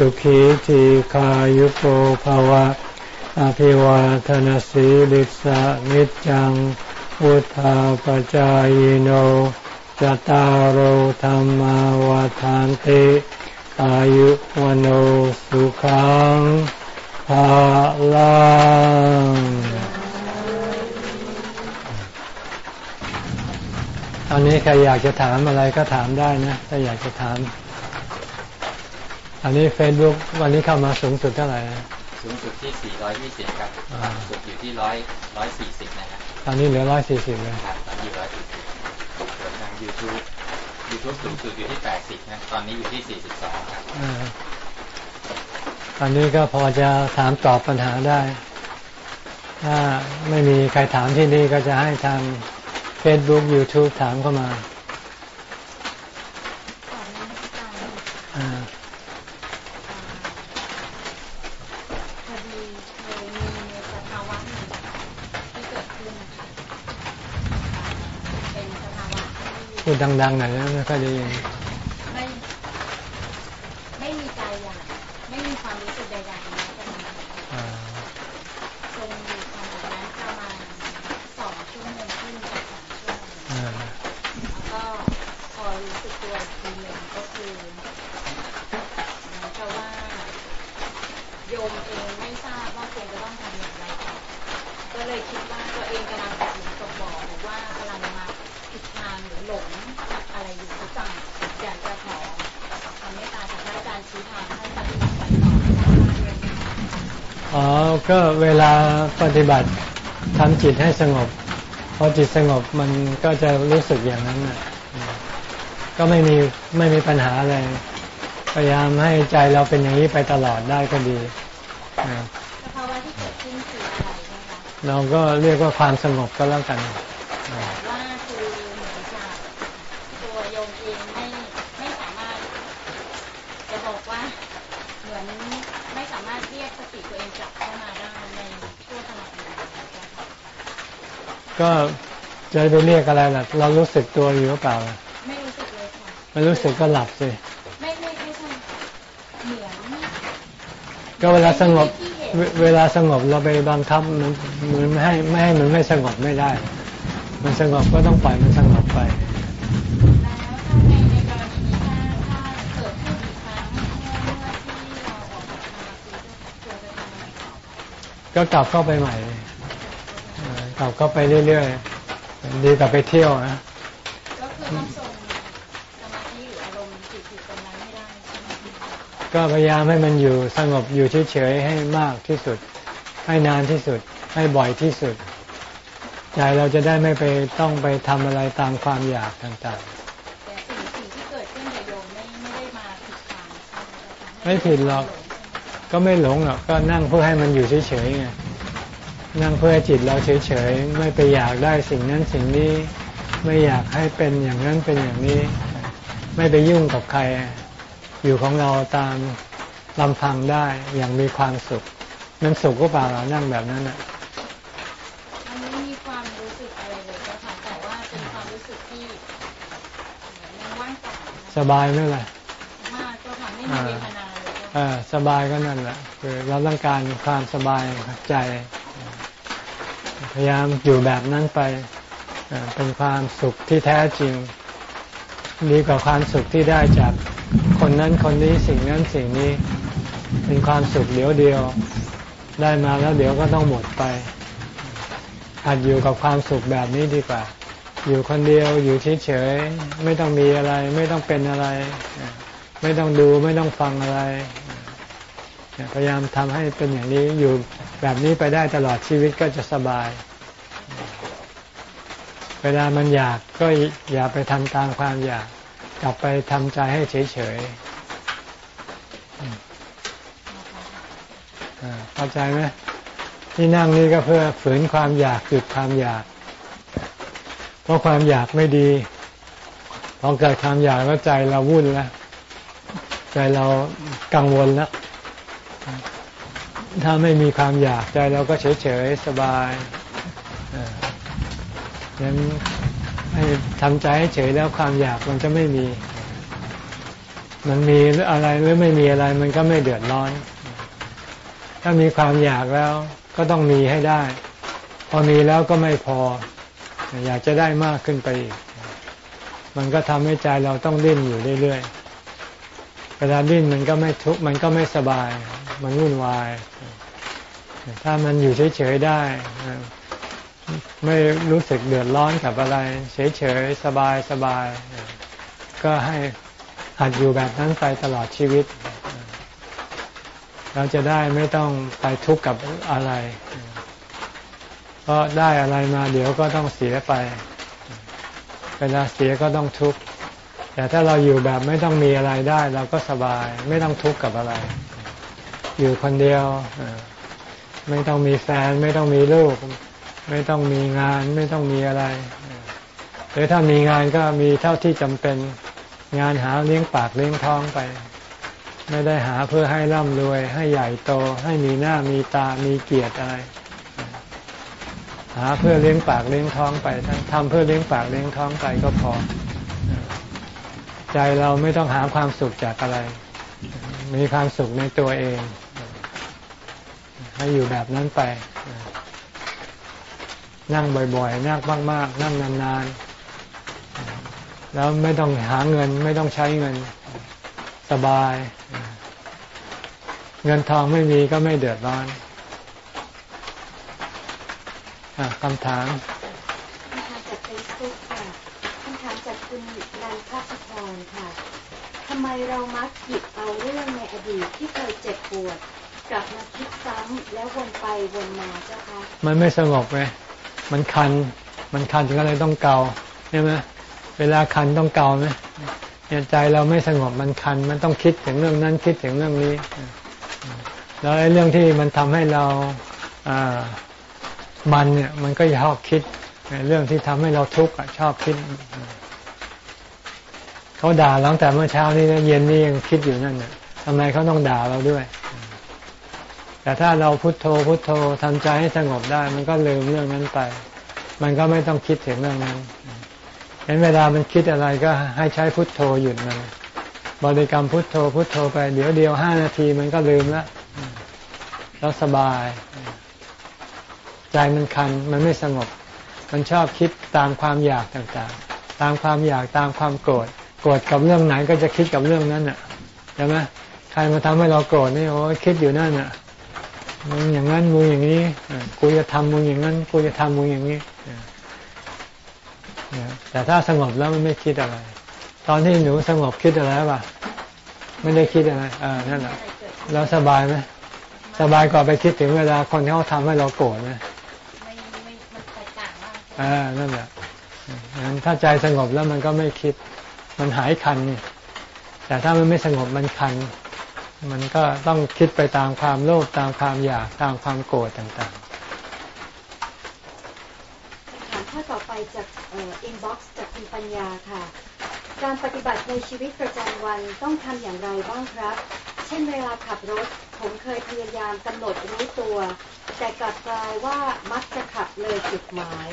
A: สุขีทีขายุโกภวะ อภิวาทนสีลิสะนิจังวุธาปจายโนจตารโธรรมวาทานติอายุวโนสุขังภาลังตอนนี้ใครอยากจะถามอะไรก็ถามได้นะ ถ้าอยากจะถาม อันนี้เฟซบุ๊กวันนี้เข้ามาสูงสุดเท่าไหร่
B: สูงสุดที่ 420 ครับต่ำสุดอยู่ที่ 100 140 นะครับ
A: ตอนนี้เหลือร้อยสี่สิบเลย
B: ครับตอนนี้140ส่วนทาง YouTube YouTube สูงสุดอยู่ที่ 80 นะ ตอนนี้อยู่ที่ 42 ครับ
A: อ่าตอนนี้ก็พอจะถามตอบปัญหาได้ ถ้าไม่มีใครถามที่นี่ก็จะให้ทาง Facebook YouTube ถามเข้ามา
C: พูดดั
A: งๆหน่อยนะไม่ค่อยได้ยิน
C: ไม่ ไม่มีใจอยากไม่มีความรู้สึกใดๆนะแต่มัน
A: อ่า
C: จนอยู่ขนาดนั้นประมาณสองชั่วโมงครึ่งกับสามชั่วโมง
A: อ่า
C: แล้วก็พอรู้สึกตัวอีกทีหนึ่งก็คือเหมือนกับว่า โยมเองไม่ทราบว่าควรจะต้องทำอย่างไรต่อ ก็เลยคิดว่าตัวเองกำลังตกหลุมตกบ่อหรือว่ากำลังมาผิดทางหรือหลงกับอะไรอยู่หรือเปล่าอยากจะขอคำเมตตาจากพระอาจารย์ชี้ทางให้ปฏิบัติไปต่อได้ไหม
A: อ๋อ ก็เวลาปฏิบัติทำจิตให้สงบ พอจิตสงบมันก็จะรู้สึกอย่างนั้นน่ะอืมก็ไม่มีไม่มีปัญหาอะไรพยายามให้ใจเราเป็นอย่างนี้ไปตลอดได้ก็ดีอ่า
C: สภาวะที่เกิดขึ้นคืออะไรนะคะ
A: เราก็เรียกว่าความสงบก็แล้วกันอ่า
C: ว่าคือเหมือนกับตัวโยมเองไม่ไม่สามารถ จะบอกว่าเหมือนไม่สามารถเรียกสติตัวเองกลับเข้ามาได้ในช่วงขณะนี้นะคะ
A: ก็จะไปเรียกอะไรล่ะ เรารู้สึกตัวอยู่หรือเปล่าล่ะ
C: ไม่รู้สึกเลยค่ะ
A: ไม่รู้สึกก็หลับสิ
C: ไม่ไม่ไม่ใช่เหมือน
A: ก็เวลาสงบ
C: ที่เห็น
A: เวเวลาสงบเราไปบังคับมันมันไม่ให้ไม่ให้มันไม่สงบไม่ได้ มันสงบก็ต้องปล่อยมันสงบไป
C: แล้วถ้าในในกรณีนี้ถ้าถ้าเกิดขึ้นอีกครั้งเมื่อเมื่อที่เราออกจากสมาธิควรจะทำอะไรต่อไป
A: ก็กลับเข้าไปใหม่เออ กลับเข้าไปเรื่อยๆดีกว่าไปเที่ยวนะ
C: ก็คือต้องทรงสมาธิหรืออารมณ์จิตอยู่ตรงนั้นไม่ได้ใช่ไหมคะ
A: ก็พยายามให้มันอยู่สงบอยู่เฉยๆให้มากที่สุด ให้นานที่สุด ให้บ่อยที่สุดใจเราจะได้ไม่ไปต้องไปทำอะไรตามความอยากต่าง
C: แต่สิ่งสิ่งที่เกิดขึ้นกับโยมไม่ไม่ได้มาผิดทางใช่ไหมคะ
A: ๆไม่ผิดหรอกก็ไม่หลงหรอกก็นั่งเพื่อให้มันอยู่เฉยๆไง นั่งเพื่อให้จิตเราเฉยๆไม่ไปอยากได้สิ่งนั้นสิ่งนี้ ไม่อยากให้เป็นอย่างนั้นเป็นอย่างนี้ ไม่ไปยุ่งกับใคร อยู่ของเราตามลำพังได้อย่างมีความสุขมันสุขก็เปล่าเรานั่งแบบนั้นอะ
C: มันไม่มีความรู้สึกอะไรเลยเจ้าค่ะแต่ว่าเป็นความรู้สึกที่เหมือนมันว่างเปล่านะ
A: สบายไหมล่ะ
C: มากเจ้าค่ะไม่มีเวทนาเลยเจ้า
A: เอ
C: ค่ะ
A: อสบายก็นั่นแหละคือเราต้องการความสบายของใจ พยายามอยู่แบบนั้นไปเป็นความสุขที่แท้จริง ดีกว่าความสุขที่ได้จากคนนั้นคนนี้สิ่งนั้นสิ่งนี้ เป็นความสุขเดียวเดียว ได้มาแล้วเดี๋ยวก็ต้องหมดไปอาจอยู่กับความสุขแบบนี้ดีกว่า อยู่คนเดียวอยู่เฉยๆไม่ต้องมีอะไร ไม่ต้องเป็นอะไร ไม่ต้องดูไม่ต้องฟังอะไร พยายามทำให้เป็นอย่างนี้อยู่แบบนี้ไปได้ตลอดชีวิตก็จะสบาย เวลามันอยากก็อย่าไปทำตามความอยาก กลับไปทำใจให้เฉยๆเข้าใจไหมที่นั่งนี่ก็เพื่อฝืนความอยากหยุดความอยาก เพราะความอยากไม่ดีพอเกิดความอยากแล้วใจเราวุ่นแล้วใจเรากังวลแล้ว ถ้าไม่มีความอยากใจเราก็เฉยเฉยสบายงั้นให้ทำใจให้เฉยแล้วความอยากมันจะไม่มี มันมีอะไรหรือไม่มีอะไรมันก็ไม่เดือดร้อน ถ้ามีความอยากแล้วก็ต้องมีให้ได้ พอมีแล้วก็ไม่พอ อยากจะได้มากขึ้นไปอีก มันก็ทำให้ใจเราต้องดิ้นอยู่เรื่อยๆเวลาดิ้นมันก็ไม่ทุกข์มันก็ไม่สบาย มันวุ่นวาย ถ้ามันอยู่เฉยๆได้ ไม่รู้สึกเดือดร้อนกับอะไร เฉยๆสบายสบายก็ให้หัดอยู่แบบนั้นไปตลอดชีวิต เราจะได้ไม่ต้องไปทุกข์กับอะไร เพราะได้อะไรมาเดี๋ยวก็ต้องเสียไป เวลาเสียก็ต้องทุกข์แต่ถ้าเราอยู่แบบไม่ต้องมีอะไรได้ เราก็สบาย ไม่ต้องทุกข์กับอะไร อยู่คนเดียว ไม่ต้องมีแฟน ไม่ต้องมีลูก ไม่ต้องมีงาน ไม่ต้องมีอะไร หรือถ้ามีงานก็มีเท่าที่จำเป็น งานหาเลี้ยงปากเลี้ยงท้องไป ไม่ได้หาเพื่อให้ร่ำรวย ให้ใหญ่โต ให้มีหน้ามีตามีเกียรติอะไร หาเพื่อเลี้ยงปากเลี้ยงท้องไปทำเพื่อเลี้ยงปากเลี้ยงท้องไปก็พอ ใจเราไม่ต้องหาความสุขจากอะไรมีความสุขในตัวเอง ให้อยู่แบบนั้นไป นั่งบ่อยๆ นั่งมากๆ นั่งนานๆ แล้วไม่ต้องหาเงิน ไม่ต้องใช้เงินสบาย เงินทองไม่มีก็ไม่เดือดร้อนอคำถาม
D: คำถามจากเฟซบุ๊กค่ะคำถามจากคุณนันทพรค่ะทำไมเรามักหยิบเอาเรื่องในอดีตที่เคยเจ็บปวด กลับมาคิดซ้ำแล้ววนไปวนมาเจ้าคะ
A: มันไม่สงบไงมันคัน มันคันก็เลยต้องเกาใช่ไหมเวลาคันต้องเกาไหมเนี่ยใจเราไม่สงบมันคัน มันต้องคิดถึงเรื่องนั้นคิดถึงเรื่องนี้ แล้วไอ้เรื่องที่มันทำให้เราอ่ามันเนี่ยมันก็ชอบคิดเรื่องที่ทำให้เราทุกข์ชอบคิดเขาด่าตั้งแต่เมื่อเช้านี้เย็นนี้ยังคิดอยู่นั่นเนี่ยทำไมเขาต้องด่าเราด้วย แต่ถ้าเราพุโทโธพุโทโธทำใจให้สงบได้ มันก็ลืมเรื่องนั้นไป มันก็ไม่ต้องคิดถึงเรื่องนั้นเห็นเวลามันคิดอะไรก็ให้ใช้พุทโธหยุดมันบริกรรมพุทโธพุทโธไปเดี๋ยวเดียวห้านาทีมันก็ลืมแล้วแล้วสบาย ใจมันคันมันไม่สงบ มันชอบคิดตามความอยากต่างๆ ตามความอยากตามความโกรธโกรธกับเรื่องไหนก็จะคิดกับเรื่องนั้นอะใช่ไหมใครมาทำให้เราโกรธนี่โอ้คิดอยู่นั่นอะ มึงอย่างนั้นมึงอย่างนี้กูจะทำมึงอย่างนั้นกูจะทำมึงอย่างนี้แต่ถ้าสงบแล้วมันไม่คิดอะไร ตอนที่หนูสงบคิดอะไรป่ะไม่ได้คิดอะไรอ่านั่นแหละแล้วสบายไหมสบายกว่าไปคิดถึงเวลาคนที่เขาทำให้เราโกรธไหมไม่ไม่มันแตกต่างมากอ่านั่นแหละงั้นถ้าใจสงบแล้วมันก็ไม่คิด มันหายคันนี่แต่ถ้ามันไม่สงบมันคัน มันก็ต้องคิดไปตามความโลภตามความอยากตามความโกรธต่างๆ
D: ข้อต่อไปจากอินบ็อกซ์จากคุณปัญญาค่ะ การปฏิบัติในชีวิตประจำวันต้องทำอย่างไรบ้างครับ เช่นเวลาขับรถ ผมเคยพยายามกำหนดรู้ตัว แต่กลับกลายว่ามักจะขับเลยจุดหมาย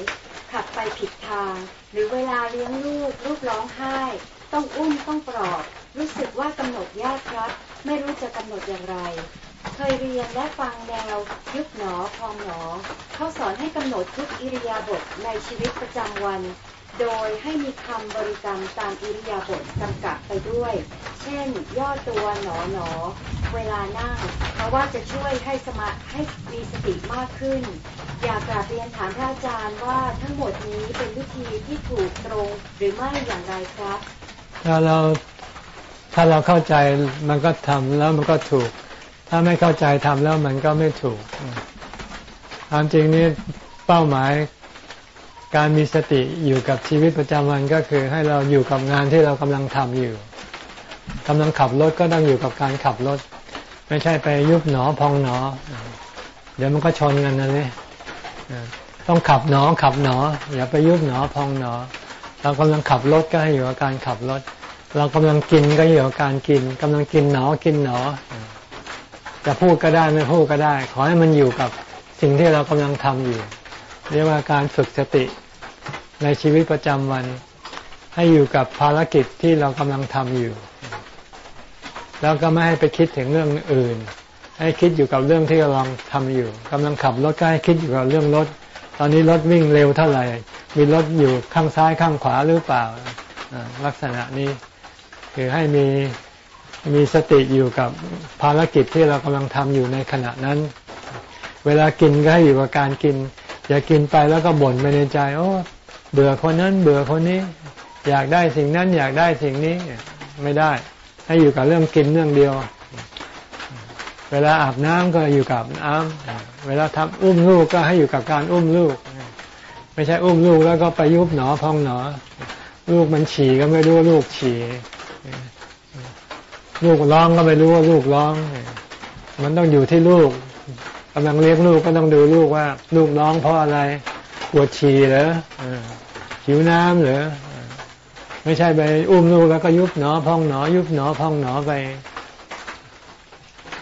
D: ขับไปผิดทาง หรือเวลาเลี้ยงลูกลูกร้องไห้ ต้องอุ้มต้องปลอบ รู้สึกว่ากำหนดยากครับ ไม่รู้จะกำหนดอย่างไร เคยเรียนและฟังแนวยุบหนอพองหนอ เขาสอนให้กำหนดทุกอิริยาบถในชีวิตประจำวัน โดยให้มีคำบริกรรมตามอิริยาบถกำกับไปด้วย เช่น ย่อตัวหนอหนอ เวลานั่งเพราะว่าจะช่วยให้สมาให้มีสติมากขึ้น อยากกราบเรียนถามพระอาจารย์ว่าทั้งหมดนี้เป็นวิธีที่ถูกตรงหรือไม่อย่างไรครับ
A: ถ้าเรา ถ้าเราเข้าใจมันก็ทำแล้วมันก็ถูก ถ้าไม่เข้าใจทำแล้วมันก็ไม่ถูกความจริงนี่เป้าหมายการมีสติอยู่กับชีวิตประจำวันก็คือให้เราอยู่กับงานที่เรากำลังทำอยู่กำลังขับรถก็ต้องอยู่กับการขับรถ ไม่ใช่ไปยุบหนอพองหนอ เดี๋ยวมันก็ชนกันนะนี่ต้องขับหนอขับหนอ อย่าไปยุบหนอพองหนอ เรากำลังขับรถก็ให้อยู่กับการขับรถ เรากำลังกินก็อยู่กับการกินกำลังกินหนอกินหนอจะพูดก็ได้ไม่พูดก็ได้ ขอให้มันอยู่กับสิ่งที่เรากำลังทำอยู่ เรียกว่าการฝึกสติในชีวิตประจำวัน ให้อยู่กับภารกิจที่เรากำลังทำอยู่ แล้วก็ไม่ให้ไปคิดถึงเรื่องอื่น ให้คิดอยู่กับเรื่องที่กำลังทำอยู่กำลังขับรถก็ให้คิดอยู่กับเรื่องรถตอนนี้รถวิ่งเร็วเท่าไหร่ มีรถอยู่ข้างซ้ายข้างขวาหรือเปล่าลักษณะนี้ คือให้มีมีสติอยู่กับภารกิจที่เรากำลังทำอยู่ในขณะนั้น เวลากินก็ให้อยู่กับการกิน อย่ากินไปแล้วก็บ่นไปในใจ โอ้เบื่อคนนั้นเบื่อคนนี้ อยากได้สิ่งนั้นอยากได้สิ่งนี้ไม่ได้ ให้อยู่กับเรื่องกินเรื่องเดียว เวลาอาบน้ำก็อยู่กับน้ำเวลาทำอุ้มลูกก็ให้อยู่กับการอุ้มลูก ไม่ใช่อุ้มลูกแล้วก็ไปยุบหนอพองหนอ ลูกมันฉี่ก็ไม่รู้ลูกฉี่ ลูกร้องก็ไม่รู้ว่าลูกร้อง มันต้องอยู่ที่ลูกกำลังเลี้ยงลูกก็ต้องดูลูกว่า ลูกร้องเพราะอะไรปวดฉี่เหรอหิวน้ำเหรอไม่ใช่ไปอุ้มลูกแล้วก็ยุบหนอพองหนอ ยุบหนอพองหนอไป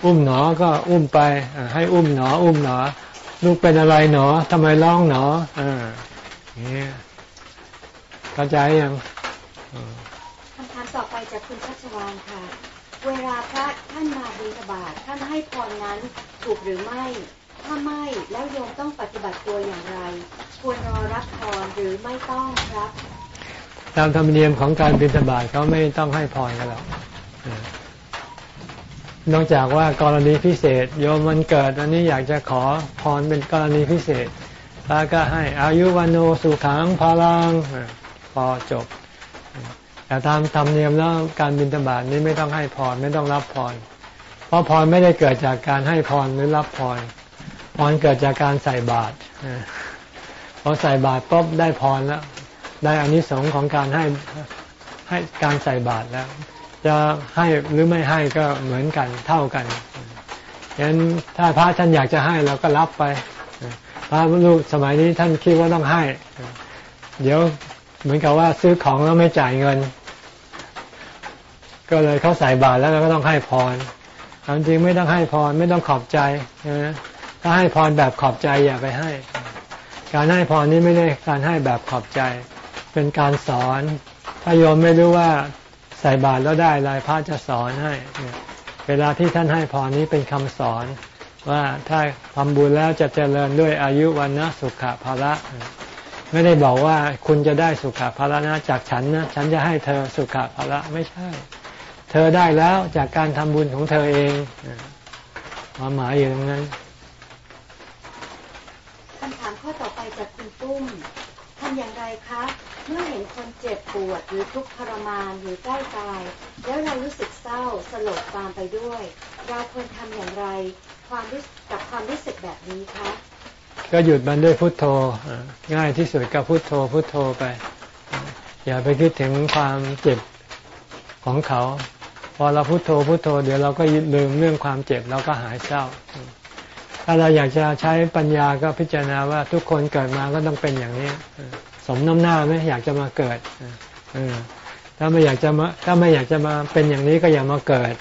A: อุ้มหนอก็อุ้มไปให้อุ้มหนอ อุ้มหนอ ลูกเป็นอะไรหนอทำไมร้องหนออ่าเนี่ยเข้าใจยัง
D: จากคุณชัชวานค่ะ เวลาพระท่านมาบิณฑบาตท่านให้พรนั้นถูกหรือไม่ ถ้าไม่แล้วโยมต้องปฏิบัติตัวอย่างไร ควรรอรับพรหรือไม่ต้องครับ
A: ตามธรรมเนียมของการบิณฑบาตเขาไม่ต้องให้พรกันหรอกนอกจากว่ากรณีพิเศษ โยมมันเกิดอันนี้อยากจะขอพรเป็นกรณีพิเศษพระก็ให้อายุวันโนสุขังพลังพอจบ แต่ตามธรรมเนียมแล้วการบิณฑบาตนี้ไม่ต้องให้พรไม่ต้องรับพร เพราะพรไม่ได้เกิดจากการให้พรหรือรับพร พรเกิดจากการใส่บาตรพอใส่บาตรปุ๊บได้พรแล้ว ได้อานิสงส์ของการให้ให้การใส่บาตรแล้ว จะให้หรือไม่ให้ก็เหมือนกันเท่ากันฉะนั้นถ้าพระท่านอยากจะให้เราก็รับไป พระลูกสมัยนี้ท่านคิดว่าต้องให้ เดี๋ยวเหมือนกับว่าซื้อของแล้วไม่จ่ายเงิน ก็เลยเขาใส่บาตรแล้วก็ต้องให้พรความจริงไม่ต้องให้พรไม่ต้องขอบใจนะถ้าให้พรแบบขอบใจอย่าไปให้ การให้พรนี้ไม่ได้การให้แบบขอบใจ เป็นการสอน ถ้าโยมไม่รู้ว่าใส่บาตรแล้วได้อะไรพระจะสอนให้ เวลาที่ท่านให้พรนี้เป็นคำสอน ว่าถ้าทำบุญแล้วจะเจริญด้วยอายุวันนะสุขภาระไม่ได้บอกว่าคุณจะได้สุขภาระนะจากฉันนะ ฉันจะให้เธอสุขภาระไม่ใช่ เธอได้แล้วจากการทำบุญของเธอเองมาหมายอยู่ตรงนั้น
D: คำถามข้อต่อไปจากคุณตุ้มทำอย่างไรคะเมื่อเห็นคนเจ็บปวดหรือทุกข์ทรมานหรือใกล้ตาย แล้วเรารู้สึกเศร้าสลดตามไปด้วย เราควรทำอย่างไร ความรู้กับความรู้สึกแบบนี้คะ
A: ก็หยุดมันด้วยพุทโธง่ายที่สุดก็พุทโธพุทโธไป อย่าไปคิดถึงความเจ็บของเขา พอเราพุทโธพุทโธ เดี๋ยวเราก็ลืมเรื่องความเจ็บเราก็หายเศร้า ถ้าเราอยากจะใช้ปัญญาก็พิจารณาว่าทุกคนเกิดมาก็ต้องเป็นอย่างนี้สมน้ำหน้าไหมอยากจะมาเกิดถ้าไม่อยากจะมาถ้าไม่อยากจะมาเป็นอย่างนี้ก็อย่ามาเกิด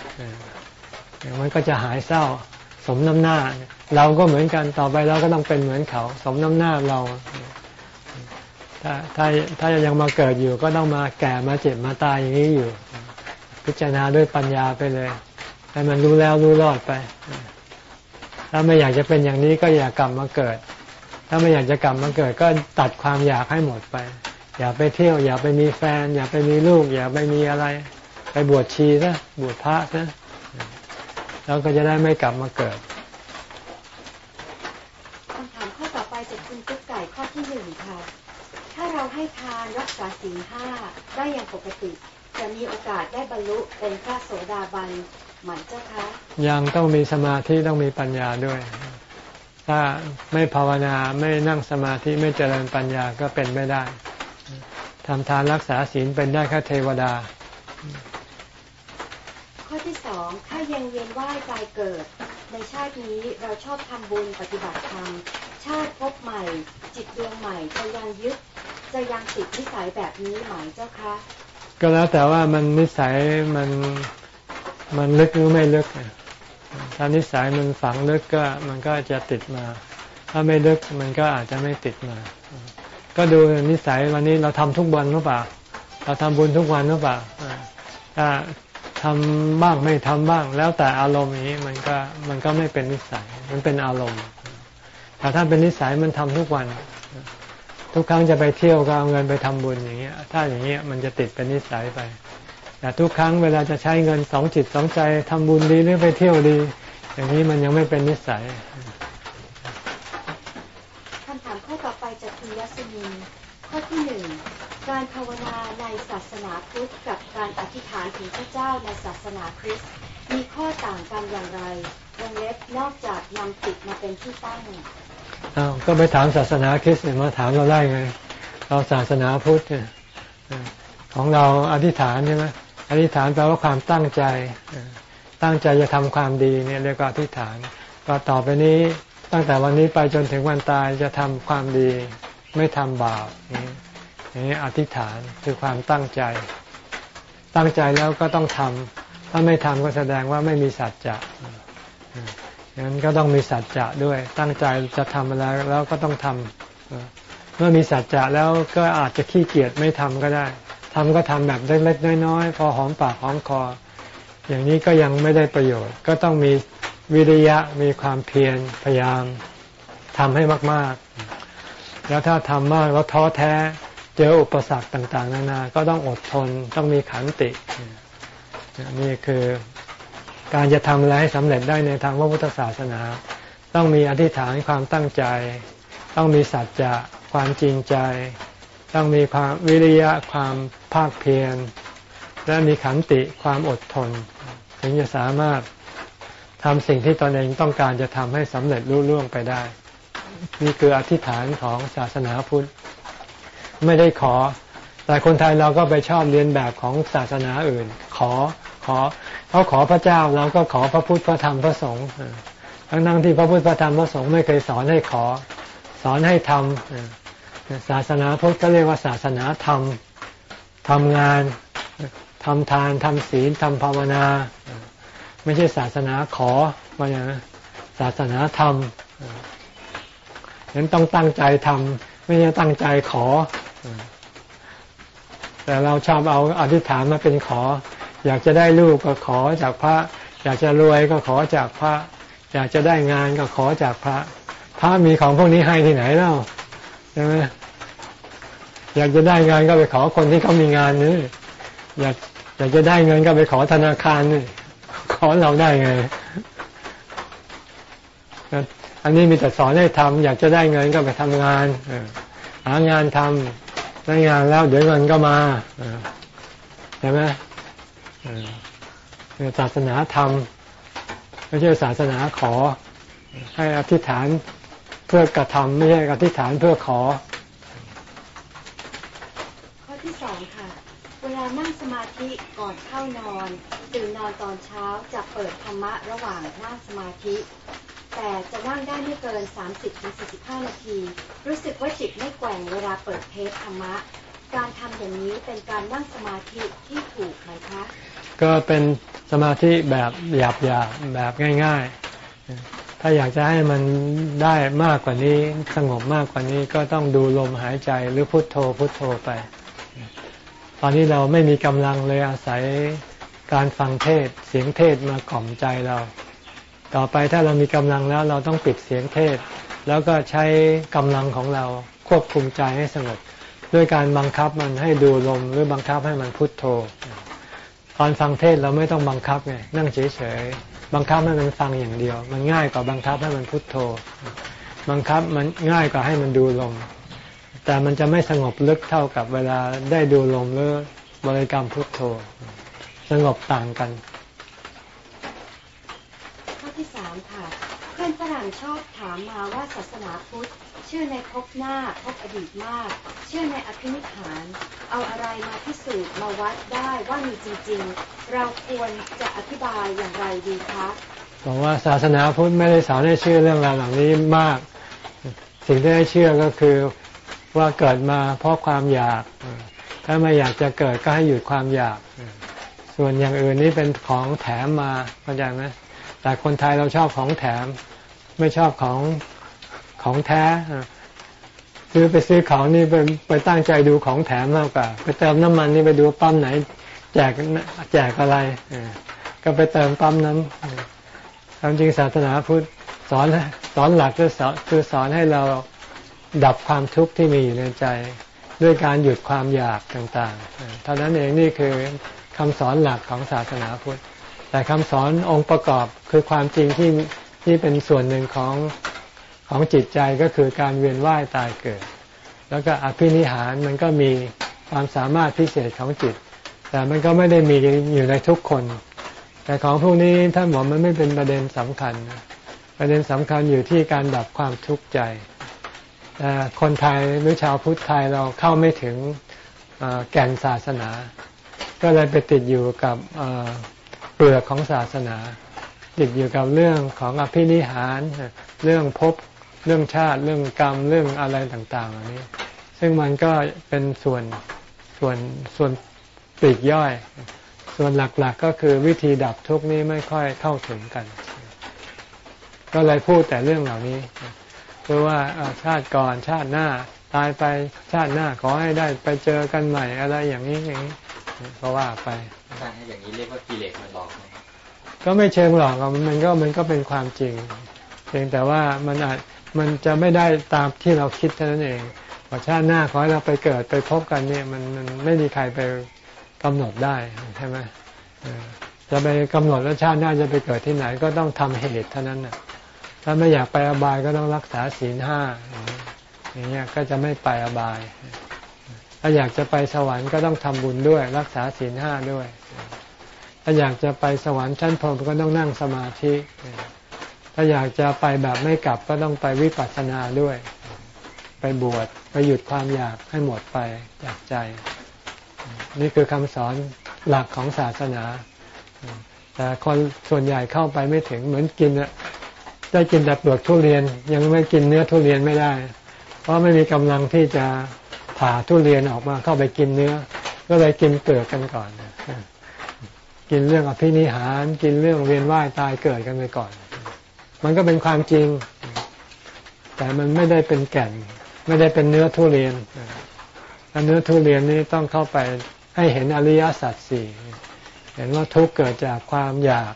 A: มันก็จะหายเศร้า สมน้ำหน้า เราก็เหมือนกันต่อไปเราก็ต้องเป็นเหมือนเขา สมน้ำหน้าเราถ้าถ้าถ้ายังมาเกิดอยู่ก็ต้องมาแก่มาเจ็บมาตายอย่างนี้อยู่ พิจารณาด้วยปัญญาไปเลยให้มันรู้แล้วรู้รอดไป ถ้าไม่อยากจะเป็นอย่างนี้ก็อย่ากลับมาเกิด ถ้าไม่อยากจะกลับมาเกิด ก็ตัดความอยากให้หมดไป อย่าไปเที่ยว อย่าไปมีแฟน อย่าไปมีลูก อย่าไปมีอะไร ไปบวชชีซะบวชพระซะแล้วก็จะได้ไม่กลับมาเกิด
D: คำถามข้อต่อไปจากคุณกุ๊กไก่ข้อที่หนึ่งค่ะ ถ้าเราให้ทานรักษาศีลห้าได้อย่างปกติ จะมีโอกาสได้บรรลุเป็นพระโสดาบันไหมเจ้าคะ
A: ยังต้องมีสมาธิต้องมีปัญญาด้วย ถ้าไม่ภาวนาไม่นั่งสมาธิไม่เจริญปัญญาก็เป็นไม่ได้ทำทานรักษาศีลเป็นได้แค่เทวดา
D: ข้อที่สองถ้ายังเวียนว่ายตายเกิด ในชาตินี้เราชอบทำบุญปฏิบัติธรรมชาติพบใหม่ จิตดวงใหม่จะยังยึด จะยังติดนิสัยแบบนี้ไหมเจ้าคะ
A: ก็แล้วแต่ว่ามันนิสัยมันมันลึกหรือไม่ลึกนะถ้านิสัยมันฝังลึกก็มันก็จะติดมา ถ้าไม่ลึกมันก็อาจจะไม่ติดมา ก็ดูนิสัยวันนี้เราทำทุกวันหรือเปล่า เราทำบุญทุกวันหรือเปล่าถ้าทำบ้างไม่ทำบ้าง แล้วแต่อารมณ์นี้มันก็มันก็ไม่เป็นนิสัย มันเป็นอารมณ์แต่ถ้าเป็นนิสัยมันทำทุกวัน ทุกครั้งจะไปเที่ยวก็เอาเงินไปทำบุญอย่างเงี้ย ถ้าอย่างเงี้ยมันจะติดเป็นนิสัยไป แต่ทุกครั้งเวลาจะใช้เงินสองจิตสองใจทำบุญดีหรือไปเที่ยวดี อย่างนี้มันยังไม่เป็นนิสัย
D: คำถามข้อต่อไปจากคุณยัสมินข้อที่หนึ่งการภาวนาในศาสนาพุทธกับการอธิษฐานถึงพระเจ้าในศาสนาคริสต์มีข้อต่างกันอย่างไรวงเล็บนอกจากนำจิตมาเป็นที่ตั้ง
A: อ้าก็ไปถามศาสนาคริสต์เนี่ยมาถามเราได้ไง เราศาสนาพุทธเนี่ยของเราอธิษฐานใช่ไหมอธิษฐานแปลว่าความตั้งใจ ตั้งใจจะทำความดีเนี่ยเรียกว่าอธิษฐาน ก็ต่อไปนี้ตั้งแต่วันนี้ไปจนถึงวันตายจะทำความดีไม่ทำบาปอย่นี้อธิษฐานคือความตั้งใจ ตั้งใจแล้วก็ต้องทำถ้าไม่ทำก็แสดงว่าไม่มีสัจจะ งั้นก็ต้องมีสัจจะด้วย ตั้งใจจะทำอะไรแล้วก็ต้องทำเมื่อมีสัจจะแล้วก็อาจจะขี้เกียจไม่ทำก็ได้ทำก็ทำแบบเล็กๆน้อยๆพอหอมปากหอมคอ อย่างนี้ก็ยังไม่ได้ประโยชน์ ก็ต้องมีวิริยะมีความเพียรพยายามทำให้มาก ๆ แล้วถ้าทำมากแล้วท้อแท้เจออุปสรรคต่าง ๆ นานา ก็ต้องอดทนต้องมีขันติ นี่คือ การจะทำอะไรให้สำเร็จได้ในทางพระพุทธศาสนา ต้องมีอธิษฐานความตั้งใจ ต้องมีสัจจะความจริงใจ ต้องมีความวิริยะความภาคเพียรและมีขันติความอดทน ถึงจะสามารถทำสิ่งที่ตนเองต้องการจะทำให้สำเร็จรุ่ล่วงไปได้ นี่คืออธิษฐานของศาสนาพุทธ ไม่ได้ขอ แต่คนไทยเราก็ไปชอบเรียนแบบของศาสนาอื่น ขอ อเขาขอพระเจ้าเราก็ขอพระพุทธพระธรรมพระสงฆ์ทั้งทั้งที่พระพุทธพระธรรมพระสงฆ์ไม่เคยสอนให้ขอ สอนให้ทำศาสนาพุทธก็เรียกว่าศาสนาธรรมทำงานทำทานทำศีลทำภาวนา ไม่ใช่ศาสนาขอว่าอย่างนั้นศาสนาธรรมนั้นต้องตั้งใจทำไม่ใช่ตั้งใจขอ แต่เราชอบเอาอธิษฐานมาเป็นขอ อยากจะได้ลูกก็ขอจากพระ อยากจะรวยก็ขอจากพระ อยากจะได้งานก็ขอจากพระ พระมีของพวกนี้ให้ที่ไหนเล่าใช่ไหมอยากจะได้งานก็ไปขอคนที่เขามีงานนี่อยากอยากจะได้เงินก็ไปขอธนาคารนี่ขอเราได้ไงอันนี้มีแต่สอนให้ทำอยากจะได้เงินก็ไปทำงานหางานทำได้งานแล้วเดี๋ยวเงินก็มาใช่ไหม ศาสนาธรรมไม่ใช่ศาสนาขอ ให้อธิษฐานเพื่อกระทำไม่ใช่อธิษฐานเพื่อขอ
D: ข้อที่สองค่ะ เวลานั่งสมาธิก่อนเข้านอนตื่นนอนตอนเช้าจะเปิดธรรมะระหว่างนั่งสมาธิ แต่จะนั่งได้ไม่เกิน 30-45 นาที รู้สึกว่าจิตไม่แกว่งเวลาเปิดเทปธรรมะ การทำอย่างนี้เป็นการนั่งสมาธิที่ถูกไหมคะ
A: ก็เป็นสมาธิแบบหยาบหยาบแบบง่าย ๆ ถ้าอยากจะให้มันได้มากกว่านี้สงบมากกว่านี้ก็ต้องดูลมหายใจหรือพุทโธพุทโธไป ตอนนี้เราไม่มีกำลังเลยอาศัยการฟังเทศเสียงเทศมากล่อมใจเรา ต่อไปถ้าเรามีกำลังแล้วเราต้องปิดเสียงเทศ แล้วก็ใช้กำลังของเราควบคุมใจให้สงบด้วยการบังคับมันให้ดูลมหรือบังคับให้มันพุทโธ ตอนฟังเทศเราไม่ต้องบังคับไงนั่งเฉยๆบังคับให้มันฟังอย่างเดียว มันง่ายกว่าบังคับให้มันพุทโธ บังคับมันง่ายกว่าให้มันดูลมแต่มันจะไม่สงบลึกเท่ากับเวลาได้ดูลมหรือบริกรรมพุทโธ สงบต่างกัน
D: ข้อที่สามค่ะเพื่อนฝรั่งชอบถามมาว่าศาสนาพุทธ ชื่อในภพหน้าภพอดีตมากเชื่อในอภินิหาร เอาอะไรมาพิสูจน์มาวัดได้ว่ามีจริง ๆ เราควรจะอธิบายอย่างไรดีคะ
A: บอกว่าศาสนาพุทธไม่ได้สอนให้เชื่อเรื่องราวเหล่านี้มาก สิ่งที่ให้เชื่อก็คือว่าเกิดมาเพราะความอยาก ถ้าไม่อยากจะเกิดก็ให้หยุดความอยาก ส่วนอย่างอื่นนี่เป็นของแถมมาเข้าใจไหมแต่คนไทยเราชอบของแถมไม่ชอบของ ของแท้ ซื้อไปซื้อของนี่ไปไปตั้งใจดูของแถมมากกว่า ไปเติมน้ำมันนี่ไปดูปั๊มไหน แจกแจกอะไรก็ไปเติมปั๊มนั้นความจริงศาสนาพุทธสอนสอนหลักคือสอนคือสอนให้เราดับความทุกข์ที่มีอยู่ในใจ ด้วยการหยุดความอยากต่างๆเท่านั้นเองนี่คือคำสอนหลักของศาสนาพุทธ แต่คำสอนองค์ประกอบคือความจริงที่ที่เป็นส่วนหนึ่งของ ของจิตใจก็คือการเวียนว่ายตายเกิด แล้วก็อภินิหารมันก็มีความสามารถพิเศษของจิต แต่มันก็ไม่ได้มีอยู่ในทุกคน แต่ของพวกนี้ท่านบอกมันไม่เป็นประเด็นสำคัญ ประเด็นสำคัญอยู่ที่การดับความทุกข์ใจแต่คนไทยหรือชาวพุทธไทยเราเข้าไม่ถึงแก่นศาสนา ก็เลยไปติดอยู่กับเปลือกของศาสนา ติดอยู่กับเรื่องของอภินิหาร เรื่องภพ เรื่องชาติเรื่องกรรมเรื่องอะไรต่างๆอันนี้ ซึ่งมันก็เป็นส่วนส่วนส่วนปลีกย่อย ส่วนหลักๆกก็คือวิธีดับทุกนี้ไม่ค่อยเข้าถึงกัน ก็เลยพูดแต่เรื่องเหล่านี้คือว่าชาติก่อนชาติหน้าตายไปชาติหน้าขอให้ได้ไปเจอกันใหม่อะไรอย่างนี้อย่างนี้ก็ว่าไป
B: ถ้าอย่างนี้เรียกว่ากิเลสมันหลอกไหม
A: ก็ไม่เชิงหลอกมันก็มันก็เป็นความจริง เพียงแต่ว่ามันอาจ มันจะไม่ได้ตามที่เราคิดเท่านั้นเองพอชาติหน้าขอให้เราไปเกิดไปพบกันเนี่ยมันมันไม่มีใครไปกำหนดได้ใช่ไหมจะไปกำหนดแล้วชาติหน้าจะไปเกิดที่ไหนก็ต้องทำเหตุเท่านั้นน่ะถ้าไม่อยากไปอบายก็ต้องรักษาศีลห้าอย่างเงี้ยก็จะไม่ไปอบาย ถ้าอยากจะไปสวรรค์ก็ต้องทำบุญด้วย รักษาศีลห้าด้วย ถ้าอยากจะไปสวรรค์ชั้นพรหมก็ต้องนั่งสมาธิ ถ้าอยากจะไปแบบไม่กลับก็ต้องไปวิปัสสนาด้วย ไปบวชไปหยุดความอยากให้หมดไปจากใจ นี่คือคำสอนหลักของศาสนา แต่คนส่วนใหญ่เข้าไปไม่ถึงเหมือนกินอะได้กินแต่เปลือกทุเรียน ยังไม่กินเนื้อทุเรียนไม่ได้ เพราะไม่มีกำลังที่จะผ่าทุเรียนออกมาเข้าไปกินเนื้อ ก็เลยกินเปลือกกันก่อน กินเรื่องอภินิหาร กินเรื่องเวียนว่ายตายเกิดกันไปก่อน มันก็เป็นความจริง แต่มันไม่ได้เป็นแก่น ไม่ได้เป็นเนื้อทุเรียนเนื้อทุเรียนนี้ต้องเข้าไปให้เห็นอริยสัจสี่เห็นว่าทุกเกิดจากความอยาก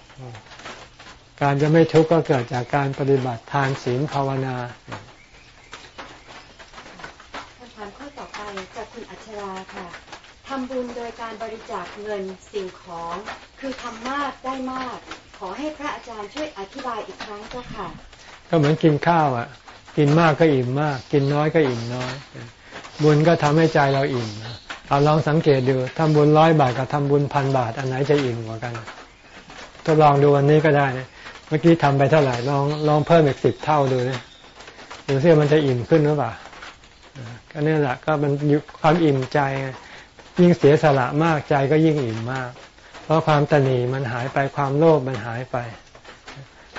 A: การจะไม่ทุกข์ก็เกิดจากการปฏิบัติทานศีลภาวนา
D: คำถามข้อต่อไปจากคุณอัชราค่ะทำบุญโดยการบริจาคเงินสิ่งของ คือทำมากได้มาก อให้พระอาจารย์ช่วยอธิบายอีกครั้งเจ้าค่ะ
A: ก็เหมือนกินข้าวอะ กินมากก็อิ่มมาก กินน้อยก็อิ่มน้อย บุญก็ทำให้ใจเราอิ่มเอาลองสังเกตดูทำบุญร้อยบาทกับทำบุญพันบาท อันไหนจะอิ่มกว่ากัน ทดลองดูวันนี้ก็ได้นะเมื่อกี้ทำไปเท่าไหร่ลองลองเพิ่มอีกสิบเท่าดูนะดูซิมันจะอิ่มขึ้นหรือเปล่าก็นี่แหละก็มันความอิ่มใจ ยิ่งเสียสละมากใจก็ยิ่งอิ่มมาก เพราะความตนีมันหายไปความโลภมันหายไป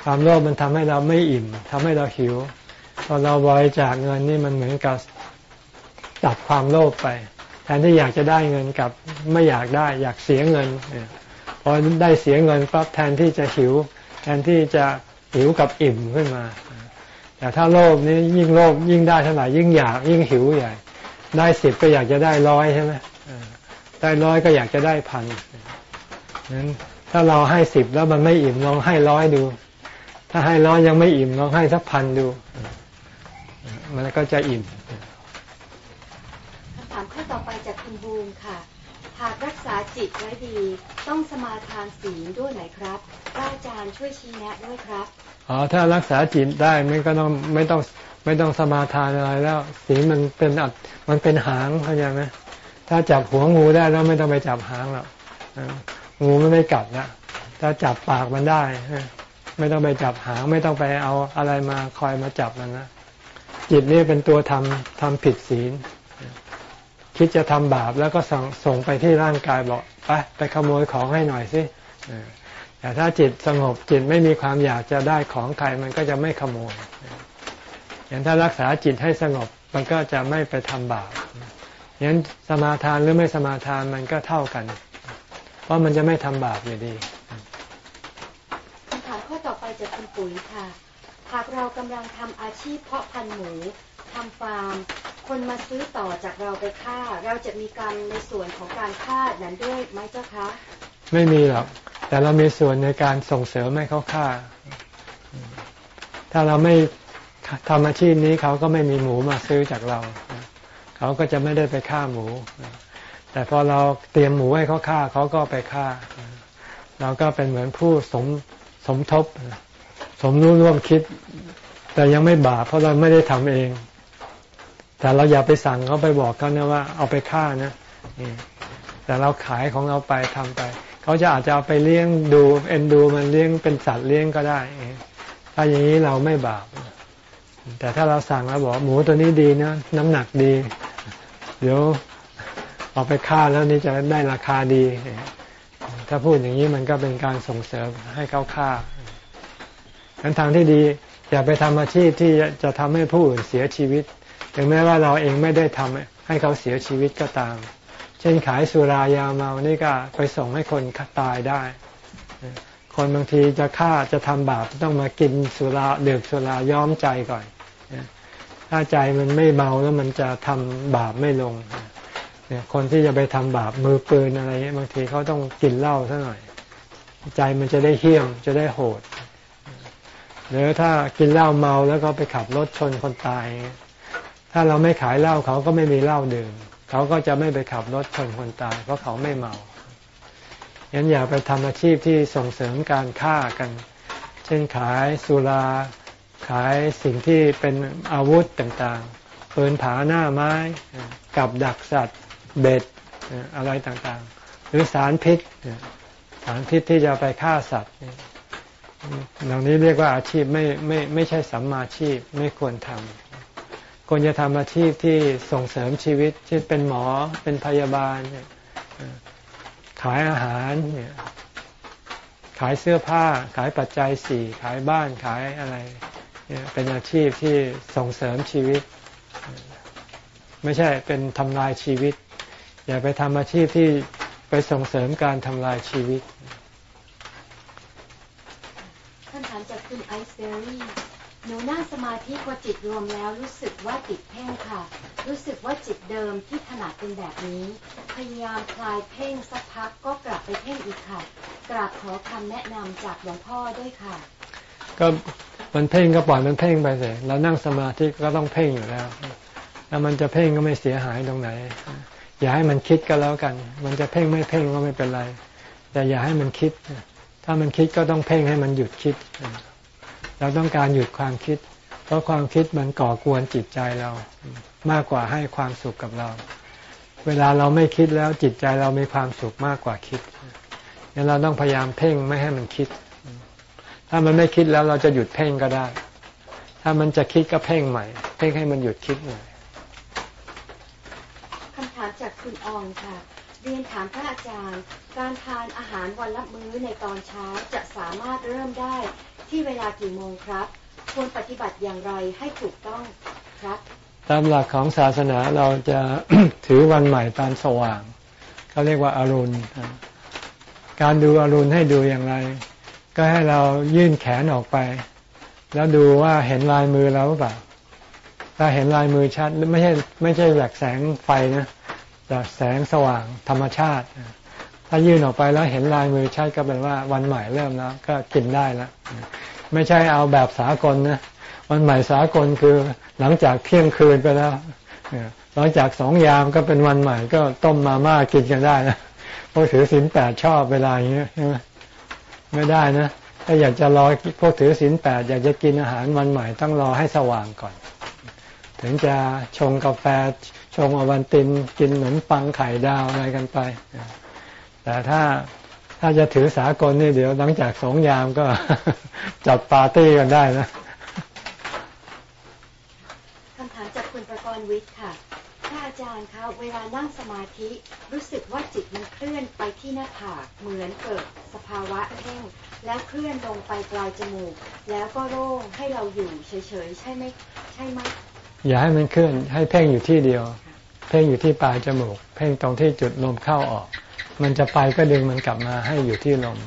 A: ความโลภมันทำให้เราไม่อิ่มทำให้เราหิวพอเราบริจาคเงินนี่มันเหมือนกับตัดความโลภไป แทนที่อยากจะได้เงินกับไม่อยากได้อยากเสียเงินพอได้เสียเงินปั๊บแทนที่จะหิว แทนที่จะหิวกับอิ่มขึ้นมา แต่ถ้าโลภนี้ยิ่งโลภยิ่งได้เท่าไหร่ยิ่งอยากยิ่งหิวใหญ่ ได้สิบก็อยากจะได้ร้อยใช่ไหมได้ร้อยก็อยากจะได้พัน นั้นถ้าเราให้สิบแล้วมันไม่อิ่มลองให้ร้อยดูถ้ถ้าให้ร้อยยังไม่อิ่มลองให้สักพันดู มันก็จะอิ่ม
D: คำถามข้อต่อไปจากคุณบูมค่ะ หากรักษาจิตไว้ดี ต้องสมาทานศีลด้วยไหมครับอาจารย์ช่วยชี้แนะด้วยครับ
A: อ๋อถ้ารักษาจิตได้ไม่ก็ต้องไม่ต้องไม่ต้องสมาทานอะไรแล้วศีลมันเป็นอัดมันเป็นหางเข้าใจไหมถ้าจับหัวงูได้แล้วไม่ต้องไปจับหางหรอก งูไม่ไม่กัดนะถ้าจับปากมันได้ไม่ต้องไปจับหางไม่ต้องไปเอาอะไรมาคอยมาจับมันนะจิตนี่เป็นตัวทำทำผิดศีล คิดจะทำบาปแล้วก็ส่งส่งไปที่ร่างกายบอกไปไปขโมยของให้หน่อยสิแต่ถ้าจิตสงบจิตไม่มีความอยากจะได้ของใครมันก็จะไม่ขโมย อย่างถ้ารักษาจิตให้สงบมันก็จะไม่ไปทำบาปอย่างนั้นสมาทานหรือไม่สมาทานมันก็เท่ากัน เพราะมันจะไม่ทำบาปอยู่ดี
D: คำถามข้อต่อไปจากคุณปุ๋ยค่ะ หากเรากำลังทำอาชีพเพาะพันธุ์หมูทำฟาร์ม คนมาซื้อต่อจากเราไปฆ่า เราจะมีการในส่วนของการฆ่านั้นด้วยไหมเจ้าคะ
A: ไม่มีหรอก แต่เรามีส่วนในการส่งเสริมให้เขาฆ่า ถ้าเราไม่ทำอาชีพนี้เขาก็ไม่มีหมูมาซื้อจากเรา เขาก็จะไม่ได้ไปฆ่าหมู แต่พอเราเตรียมหมูให้เขาฆ่าเขาก็ไปฆ่า เราก็เป็นเหมือนผู้สมสมทบ สมรู้ร่วมคิด แต่ยังไม่บาปเพราะเราไม่ได้ทำเอง แต่เราอย่าไปสั่งเขาไปบอกเขานะว่าเอาไปฆ่านะแต่เราขายของเราไปทำไป เขาจะอาจจะเอาไปเลี้ยงดูเอ็นดูมันเลี้ยงเป็นสัตว์เลี้ยงก็ได้ถ้าอย่างนี้เราไม่บาปแต่ถ้าเราสั่งแล้วบอกหมูตัวนี้ดีนะน้ำหนักดี เดี๋ยว เอาไปฆ่าแล้วนี่จะได้ราคาดี ถ้าพูดอย่างนี้มันก็เป็นการส่งเสริมให้เขาฆ่าดังทางที่ดีอย่าไปทำอาชีพที่จะทำให้ผู้อื่นเสียชีวิต ถึงแม้ว่าเราเองไม่ได้ทำให้เขาเสียชีวิตก็ตาม เช่นขายสุรายาเมานี่ก็ไปส่งให้คนตายได้ คนบางทีจะฆ่าจะทำบาปต้องมากินสุราเดือดสุราย้อมใจก่อน ถ้าใจมันไม่เมาแล้วมันจะทำบาปไม่ลง เนี่ยคนที่จะไปทำบาปมือปืนอะไรเงี้ยบางทีเขาต้องกินเหล้าซะหน่อย ใจมันจะได้เฮี้ยมจะได้โหดหรือถ้ากินเหล้าเมาแล้วก็ไปขับรถชนคนตาย ถ้าเราไม่ขายเหล้าเขาก็ไม่มีเหล้าดื่มเขาก็จะไม่ไปขับรถชนคนตาย เพราะเขาไม่เมางั้นอย่าไปทำอาชีพที่ส่งเสริมการฆ่ากัน เช่นขายสุราขายสิ่งที่เป็นอาวุธต่างๆปืนผาหน้าไม้กับดักสัตว์ เบ็ดอะไรต่างๆ หรือสารพิษสารพิษที่จะไปฆ่าสัตว์เหล่านี้เรียกว่าอาชีพไม่ไม่ไม่ใช่สัมมาชีพไม่ควรทำควรจะทำอาชีพที่ส่งเสริมชีวิตเช่นเป็นหมอเป็นพยาบาลขายอาหารขายเสื้อผ้า ขายปัจจัยสี่ขายบ้านขายอะไรเป็นอาชีพที่ส่งเสริมชีวิต ไม่ใช่เป็นทำลายชีวิต อย่าไปทำอาชีพที่ไปส่งเสริมการทำลายชีวิต
D: คำถามจากคุณไอซ์เบอรี่หนูนั่งสมาธิพอจิตรวมแล้วรู้สึกว่าติดเพ่งค่ะ รู้สึกว่าจิตเดิมที่ถนัดเป็นแบบนี้ พยายามคลายเพ่งสักพักก็กลับไปเพ่งอีกค่ะ กราบขอคำแนะนำจากหลวงพ่อด้วยค่ะ
A: ก็มันเพ่งก็ปล่อยมันเพ่งไปเลยเรานั่งสมาธิก็ต้องเพ่งอยู่แล้ว แล้วมันจะเพ่งก็ไม่เสียหายตรงไหน อย่าให้มันคิดก็แล้วกัน มันจะเพ่งไม่เพ่งก็ไม่เป็นไร แต่อย่าให้มันคิด ถ้ามันคิดก็ต้องเพ่งให้มันหยุดคิด เราต้องการหยุดความคิด เพราะความคิดมันก่อกวนจิตใจเรา มากกว่าให้ความสุขกับเรา เวลาเราไม่คิดแล้วจิตใจเรามีความสุขมากกว่าคิดงั้นเราต้องพยายามเพ่งไม่ให้มันคิด ถ้ามันไม่คิดแล้วเราจะหยุดเพ่งก็ได้ ถ้ามันจะคิดก็เพ่งใหม่ เพ่งให้มันหยุดคิดหน่อย
D: คำถามจากคุณอองค่ะ เรียนถามพระอาจารย์ การทานอาหารวันละมื้อในตอนเช้าจะสามารถเริ่มได้ที่เวลากี่โมงครับ ควรปฏิบัติอย่างไรให้ถูกต้องครับ
A: ตามหลักของศาสนาเราจะถือวันใหม่ตามสว่างเขาเรียกว่าอารุณ การดูอารุณให้ดูอย่างไร ก็ให้เรายื่นแขนออกไป แล้วดูว่าเห็นลายมือเราหรือเปล่า ถ้าเห็นลายมือชัดไม่ใช่ไม่ใช่แบบแสงไฟนะแต่แสงสว่างธรรมชาติ ถ้ายื่นออกไปแล้วเห็นลายมือชัดก็เป็นว่าวันใหม่เริ่มแล้ว ก็กินได้แล้วไไม่ใช่เอาแบบสากลนะวันใหม่สากลคือหลังจากเที่ยงคืนไปแล้วหลังจากสองยามก็เป็นวันใหม่ก็ต้มมาม่ากินกันได้นะพวกถือศีลแปดชอบเวลาอย่างเงี้ยใช่ไหมไม่ได้นะถ้าอยากจะรอพวกถือศีลแปดอยากจะกินอาหารวันใหม่ต้องรอให้สว่างก่อน ถึงจะชงกาแฟชงอวันตินกินขนมปังไข่ดาวอะไรกันไป แต่ถ้าถ้าจะถือสากลนี่เดี๋ยวหลังจากสองยามก็จัดปาร์ตี้กันได้นะ
D: คำถามจากคุณประกรณ์วิทย์ค่ะพระอาจารย์คะเวลานั่งสมาธิรู้สึกว่าจิตมันเคลื่อนไปที่หน้าผากเหมือนเกิดสภาวะเพ่งแล้วเคลื่อนลงไปปลายจมูก แล้วก็โล่งให้เราอยู่เฉยๆใช่ไหมใช่ไหม
A: อย่าให้มันเคลื่อนให้เพ่งอยู่ที่เดียว เพ่งอยู่ที่ปลายจมูก เพ่งตรงที่จุดลมเข้าออก มันจะไปก็ดึงมันกลับมาให้อยู่ที่ลม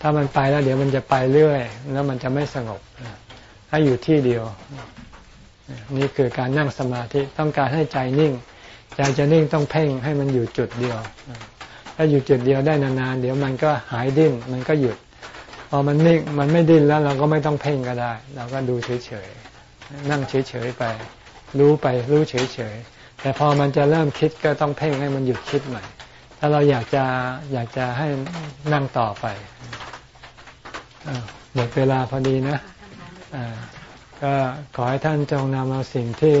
A: ถ้ามันไปแล้วเดี๋ยวมันจะไปเรื่อย แล้วมันจะไม่สงบให้อยู่ที่เดียว นี่คือการนั่งสมาธิต้องการให้ใจนิ่ง ใจจะนิ่งต้องเพ่งให้มันอยู่จุดเดียวถ้าอยู่จุดเดียวได้นานๆเดี๋ยวมันก็หายดิ้นมันก็หยุดพอมันนิ่งมันไม่ดิ้นแล้วเราก็ไม่ต้องเพ่งก็ได้ เราก็ดูเฉยๆ นั่งเฉยๆไป รู้ไปรู้เฉยๆแต่พอมันจะเริ่มคิดก็ต้องเพ่งให้มันหยุดคิดใหม่ถ้าเราอยากจะอยากจะให้นั่งต่อไปหมดเวลาพอดีนะก็ขอให้ท่านจงนำเอาสิ่งที่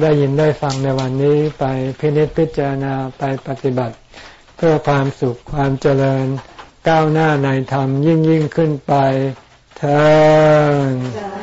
A: ได้ยินได้ฟังในวันนี้ไปพินิจพิจารณาไปปฏิบัติ เพื่อความสุขความเจริญก้าวหน้าในธรรมยิ่งยิ่งขึ้นไปเธอ